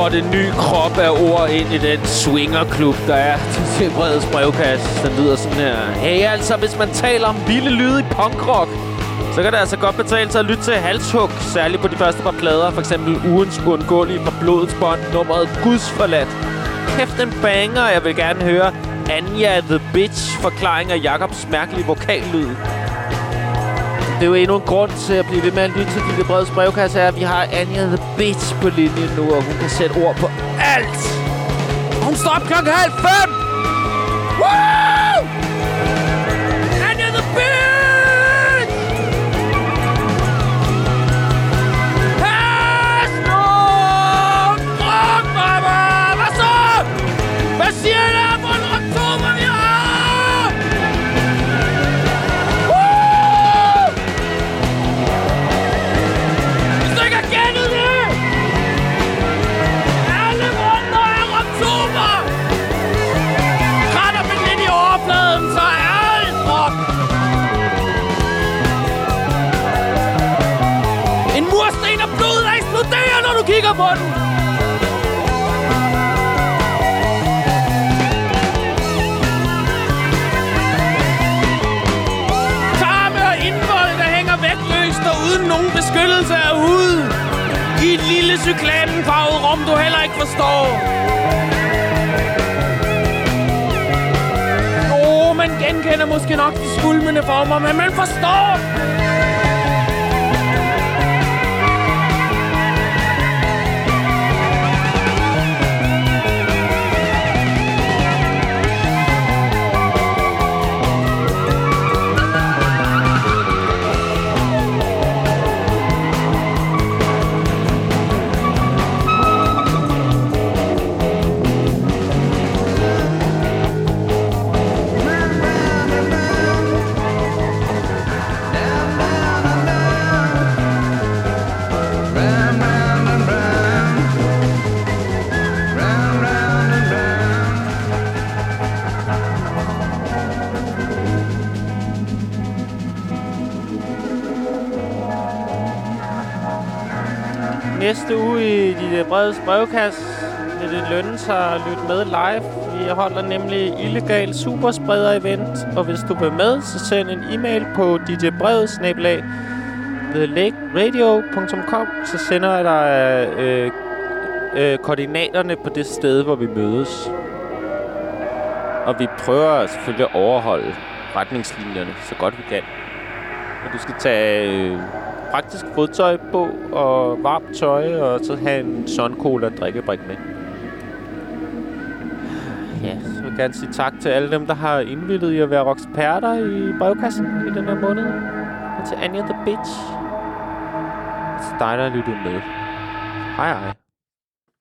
trådte en ny krop af ord ind i den swingerklub, der er til Breds brevkasse. Den lyder sådan her. Hey, altså, hvis man taler om vilde lyde i punkrock, så kan det altså godt betale sig at lytte til Halshug, særligt på de første par plader, for eksempel Ugens Uundgåelige fra Blodets Bånd, nummeret Guds Forladt. Kæft en banger, jeg vil gerne høre Anja the Bitch, forklaring af Jakobs mærkelige vokallyd. Det er jo endnu en grund til at blive ved med at lytte til Lille Breds brevkasse, er, at vi har Anja the Bitch på linjen nu, og hun kan sætte ord på alt. Hun står op klokken halv fem! Woo! Når! Tarme og indvold, der hænger vægtløst og uden nogen beskyttelse af hud. I et lille cykladenfarvet rum, du heller ikke forstår. Åh, oh, man genkender måske nok de skulmende former, men man forstår. Næste uge i de øh, brede brevkasse vil det lønne sig at lytte med live. Vi holder nemlig illegal superspreder-event, og hvis du vil med, så send en e-mail på djbrevet thelakeradio.com, så sender jeg dig øh, øh, øh, koordinaterne på det sted, hvor vi mødes. Og vi prøver selvfølgelig at overholde retningslinjerne så godt vi kan. Og du skal tage øh, praktisk fodtøj på og varmt tøj, og så have en Sun Cola drikkebrik med. Ja, så vil jeg gerne sige tak til alle dem, der har indvildet i at være rocksperter i brevkassen i den her måned. Og til Anja the Bitch. Og til dig, der med. Hej hej.